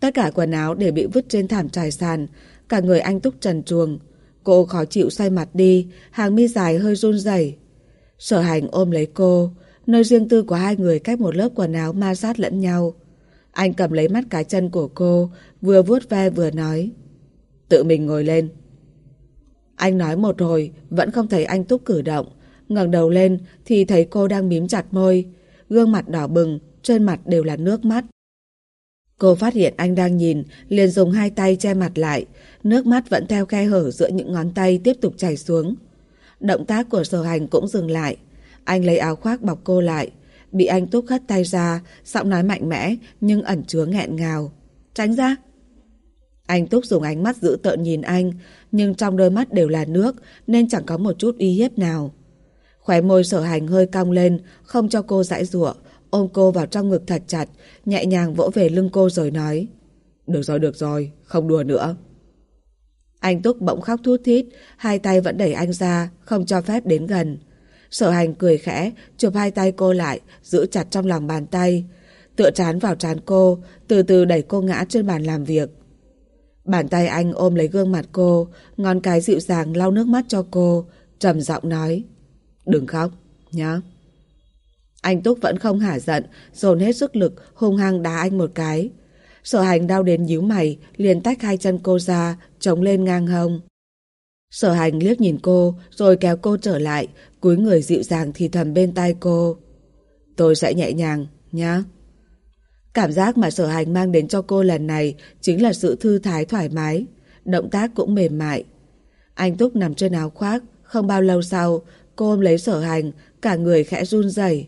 Tất cả quần áo đều bị vứt trên thảm trải sàn, cả người anh Túc trần truồng. Cô khó chịu xoay mặt đi, hàng mi dài hơi run rẩy. Sở hành ôm lấy cô, nơi riêng tư của hai người cách một lớp quần áo ma sát lẫn nhau. Anh cầm lấy mắt cá chân của cô, vừa vuốt ve vừa nói. Tự mình ngồi lên. Anh nói một hồi, vẫn không thấy anh Túc cử động. ngẩng đầu lên thì thấy cô đang mím chặt môi. Gương mặt đỏ bừng, trên mặt đều là nước mắt. Cô phát hiện anh đang nhìn, liền dùng hai tay che mặt lại. Nước mắt vẫn theo khe hở giữa những ngón tay tiếp tục chảy xuống. Động tác của sở hành cũng dừng lại. Anh lấy áo khoác bọc cô lại. Bị anh túc hất tay ra, giọng nói mạnh mẽ nhưng ẩn chứa nghẹn ngào. Tránh ra! Anh Túc dùng ánh mắt dữ tợn nhìn anh, nhưng trong đôi mắt đều là nước nên chẳng có một chút uy hiếp nào. Khóe môi sở hành hơi cong lên, không cho cô dãi dụa, ôm cô vào trong ngực thật chặt, nhẹ nhàng vỗ về lưng cô rồi nói. Được rồi, được rồi, không đùa nữa. Anh Túc bỗng khóc thút thít, hai tay vẫn đẩy anh ra, không cho phép đến gần. Sở hành cười khẽ, chụp hai tay cô lại, giữ chặt trong lòng bàn tay. Tựa chán vào chán cô, từ từ đẩy cô ngã trên bàn làm việc. Bàn tay anh ôm lấy gương mặt cô, ngón cái dịu dàng lau nước mắt cho cô, trầm giọng nói. Đừng khóc, nhá. Anh Túc vẫn không hả giận, dồn hết sức lực, hung hăng đá anh một cái. Sở hành đau đến nhíu mày, liền tách hai chân cô ra, chống lên ngang hông. Sở hành liếc nhìn cô, rồi kéo cô trở lại, cúi người dịu dàng thì thầm bên tai cô. Tôi sẽ nhẹ nhàng, nhá. Cảm giác mà sở hành mang đến cho cô lần này chính là sự thư thái thoải mái, động tác cũng mềm mại. Anh Túc nằm trên áo khoác, không bao lâu sau, cô ôm lấy sở hành, cả người khẽ run rẩy.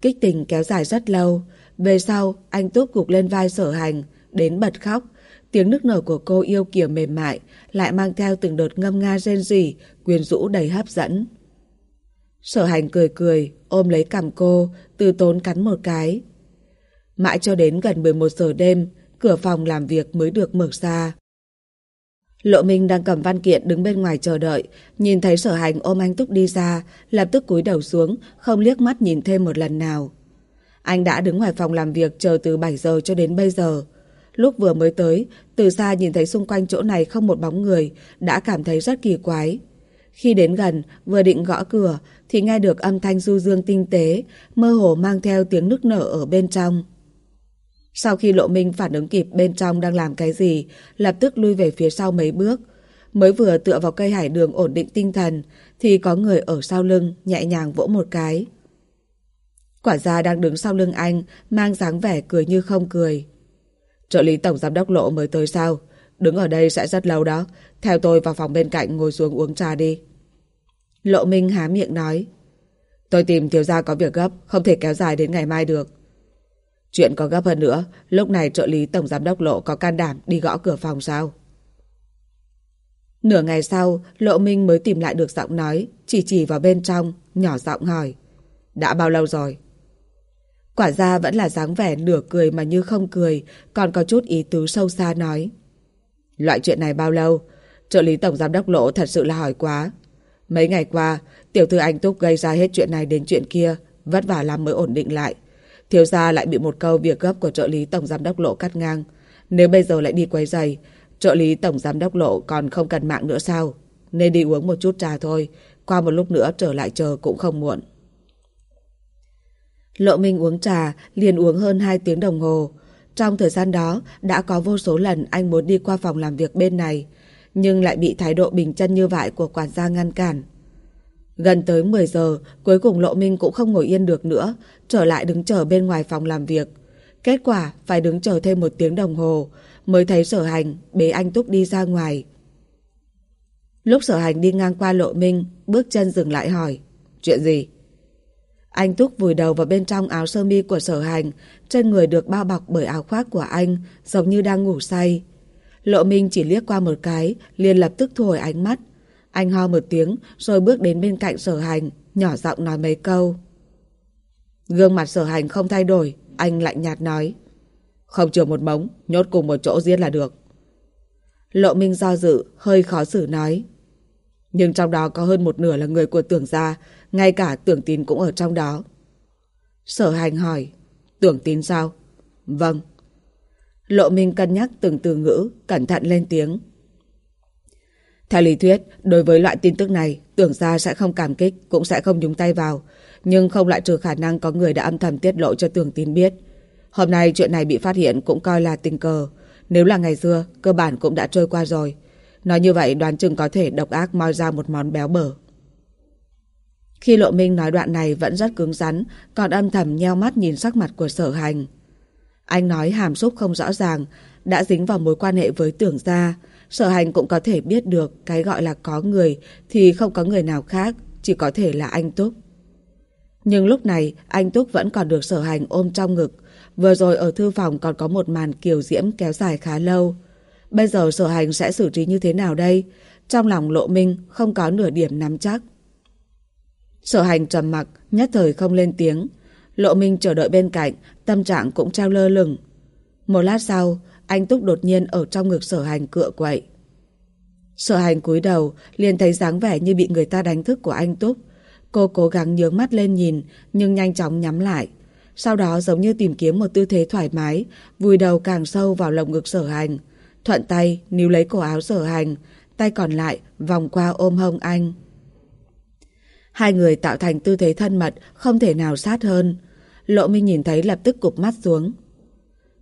Kích tình kéo dài rất lâu, về sau anh Túc gục lên vai sở hành, đến bật khóc, Tiếng nức nở của cô yêu kiều mềm mại, lại mang theo từng đợt ngâm nga rên rỉ, quyền rũ đầy hấp dẫn. Sở hành cười cười, ôm lấy cằm cô, từ tốn cắn một cái. Mãi cho đến gần 11 giờ đêm, cửa phòng làm việc mới được mở ra. Lộ Minh đang cầm văn kiện đứng bên ngoài chờ đợi, nhìn thấy sở hành ôm anh Túc đi ra, lập tức cúi đầu xuống, không liếc mắt nhìn thêm một lần nào. Anh đã đứng ngoài phòng làm việc chờ từ 7 giờ cho đến bây giờ. Lúc vừa mới tới, từ xa nhìn thấy xung quanh chỗ này không một bóng người, đã cảm thấy rất kỳ quái. Khi đến gần, vừa định gõ cửa, thì nghe được âm thanh du dương tinh tế, mơ hồ mang theo tiếng nức nở ở bên trong. Sau khi Lộ Minh phản ứng kịp bên trong đang làm cái gì, lập tức lui về phía sau mấy bước. Mới vừa tựa vào cây hải đường ổn định tinh thần, thì có người ở sau lưng nhẹ nhàng vỗ một cái. Quả ra đang đứng sau lưng anh, mang dáng vẻ cười như không cười. Trợ lý tổng giám đốc Lộ mới tới sao? Đứng ở đây sẽ rất lâu đó. Theo tôi vào phòng bên cạnh ngồi xuống uống trà đi. Lộ Minh há miệng nói. Tôi tìm thiếu gia có việc gấp, không thể kéo dài đến ngày mai được. Chuyện có gấp hơn nữa, lúc này trợ lý tổng giám đốc Lộ có can đảm đi gõ cửa phòng sao? Nửa ngày sau, Lộ Minh mới tìm lại được giọng nói, chỉ chỉ vào bên trong, nhỏ giọng hỏi. Đã bao lâu rồi? Quả ra vẫn là dáng vẻ nửa cười mà như không cười, còn có chút ý tứ sâu xa nói. Loại chuyện này bao lâu? Trợ lý tổng giám đốc Lộ thật sự là hỏi quá. Mấy ngày qua, tiểu thư anh Túc gây ra hết chuyện này đến chuyện kia, vất vả lắm mới ổn định lại. Thiếu gia lại bị một câu việc gấp của trợ lý tổng giám đốc lộ cắt ngang. Nếu bây giờ lại đi quay giày, trợ lý tổng giám đốc lộ còn không cần mạng nữa sao? Nên đi uống một chút trà thôi, qua một lúc nữa trở lại chờ cũng không muộn. Lộ Minh uống trà, liền uống hơn 2 tiếng đồng hồ. Trong thời gian đó, đã có vô số lần anh muốn đi qua phòng làm việc bên này, nhưng lại bị thái độ bình chân như vậy của quản gia ngăn cản. Gần tới 10 giờ, cuối cùng Lộ Minh cũng không ngồi yên được nữa, trở lại đứng chờ bên ngoài phòng làm việc. Kết quả phải đứng chờ thêm một tiếng đồng hồ, mới thấy sở hành bế anh Túc đi ra ngoài. Lúc sở hành đi ngang qua Lộ Minh, bước chân dừng lại hỏi, chuyện gì? Anh Túc vùi đầu vào bên trong áo sơ mi của sở hành, trên người được bao bọc bởi áo khoác của anh, giống như đang ngủ say. Lộ Minh chỉ liếc qua một cái, liền lập tức thu hồi ánh mắt, anh ho một tiếng rồi bước đến bên cạnh sở hành, nhỏ giọng nói mấy câu. Gương mặt sở hành không thay đổi, anh lạnh nhạt nói. Không chừa một mống, nhốt cùng một chỗ giết là được. Lộ Minh do dự, hơi khó xử nói. Nhưng trong đó có hơn một nửa là người của tưởng gia, ngay cả tưởng tín cũng ở trong đó. Sở hành hỏi, tưởng tín sao? Vâng. Lộ Minh cân nhắc từng từ ngữ, cẩn thận lên tiếng. Theo lý thuyết, đối với loại tin tức này, tưởng ra sẽ không cảm kích, cũng sẽ không nhúng tay vào. Nhưng không lại trừ khả năng có người đã âm thầm tiết lộ cho tưởng tín biết. Hôm nay chuyện này bị phát hiện cũng coi là tình cờ. Nếu là ngày xưa, cơ bản cũng đã trôi qua rồi. Nói như vậy đoán chừng có thể độc ác moi ra một món béo bở. Khi Lộ Minh nói đoạn này vẫn rất cứng rắn, còn âm thầm nheo mắt nhìn sắc mặt của sở hành. Anh nói hàm xúc không rõ ràng, đã dính vào mối quan hệ với tưởng gia, Sở hành cũng có thể biết được cái gọi là có người thì không có người nào khác, chỉ có thể là anh Túc. Nhưng lúc này anh Túc vẫn còn được sở hành ôm trong ngực. Vừa rồi ở thư phòng còn có một màn kiều diễm kéo dài khá lâu. Bây giờ sở hành sẽ xử trí như thế nào đây? Trong lòng lộ minh không có nửa điểm nắm chắc. Sở hành trầm mặc, nhất thời không lên tiếng. Lộ minh chờ đợi bên cạnh, tâm trạng cũng trao lơ lửng. Một lát sau, anh Túc đột nhiên ở trong ngực sở hành cựa quậy. Sở hành cúi đầu, liền thấy dáng vẻ như bị người ta đánh thức của anh Túc. Cô cố gắng nhướng mắt lên nhìn, nhưng nhanh chóng nhắm lại. Sau đó giống như tìm kiếm một tư thế thoải mái, vùi đầu càng sâu vào lồng ngực sở hành. Thuận tay, níu lấy cổ áo sở hành, tay còn lại vòng qua ôm hông anh. Hai người tạo thành tư thế thân mật, không thể nào sát hơn. Lộ Minh nhìn thấy lập tức cụp mắt xuống.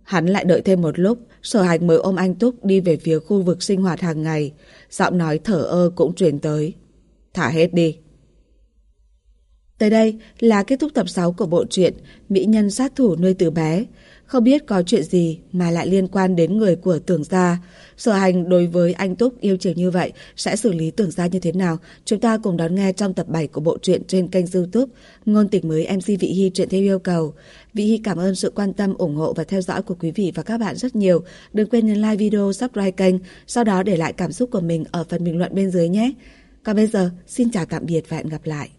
Hắn lại đợi thêm một lúc, sở Hạch mới ôm anh Túc đi về phía khu vực sinh hoạt hàng ngày. Giọng nói thở ơ cũng truyền tới. Thả hết đi. Tới đây là kết thúc tập 6 của bộ truyện Mỹ Nhân Sát Thủ Nuôi Từ Bé không biết có chuyện gì mà lại liên quan đến người của tưởng gia. Sở hành đối với anh Túc yêu chiều như vậy sẽ xử lý tưởng gia như thế nào? Chúng ta cùng đón nghe trong tập 7 của bộ truyện trên kênh youtube Ngôn tình mới MC Vị Hy truyện theo yêu cầu. Vị Hy cảm ơn sự quan tâm, ủng hộ và theo dõi của quý vị và các bạn rất nhiều. Đừng quên nhấn like video, subscribe kênh, sau đó để lại cảm xúc của mình ở phần bình luận bên dưới nhé. Còn bây giờ, xin chào tạm biệt và hẹn gặp lại.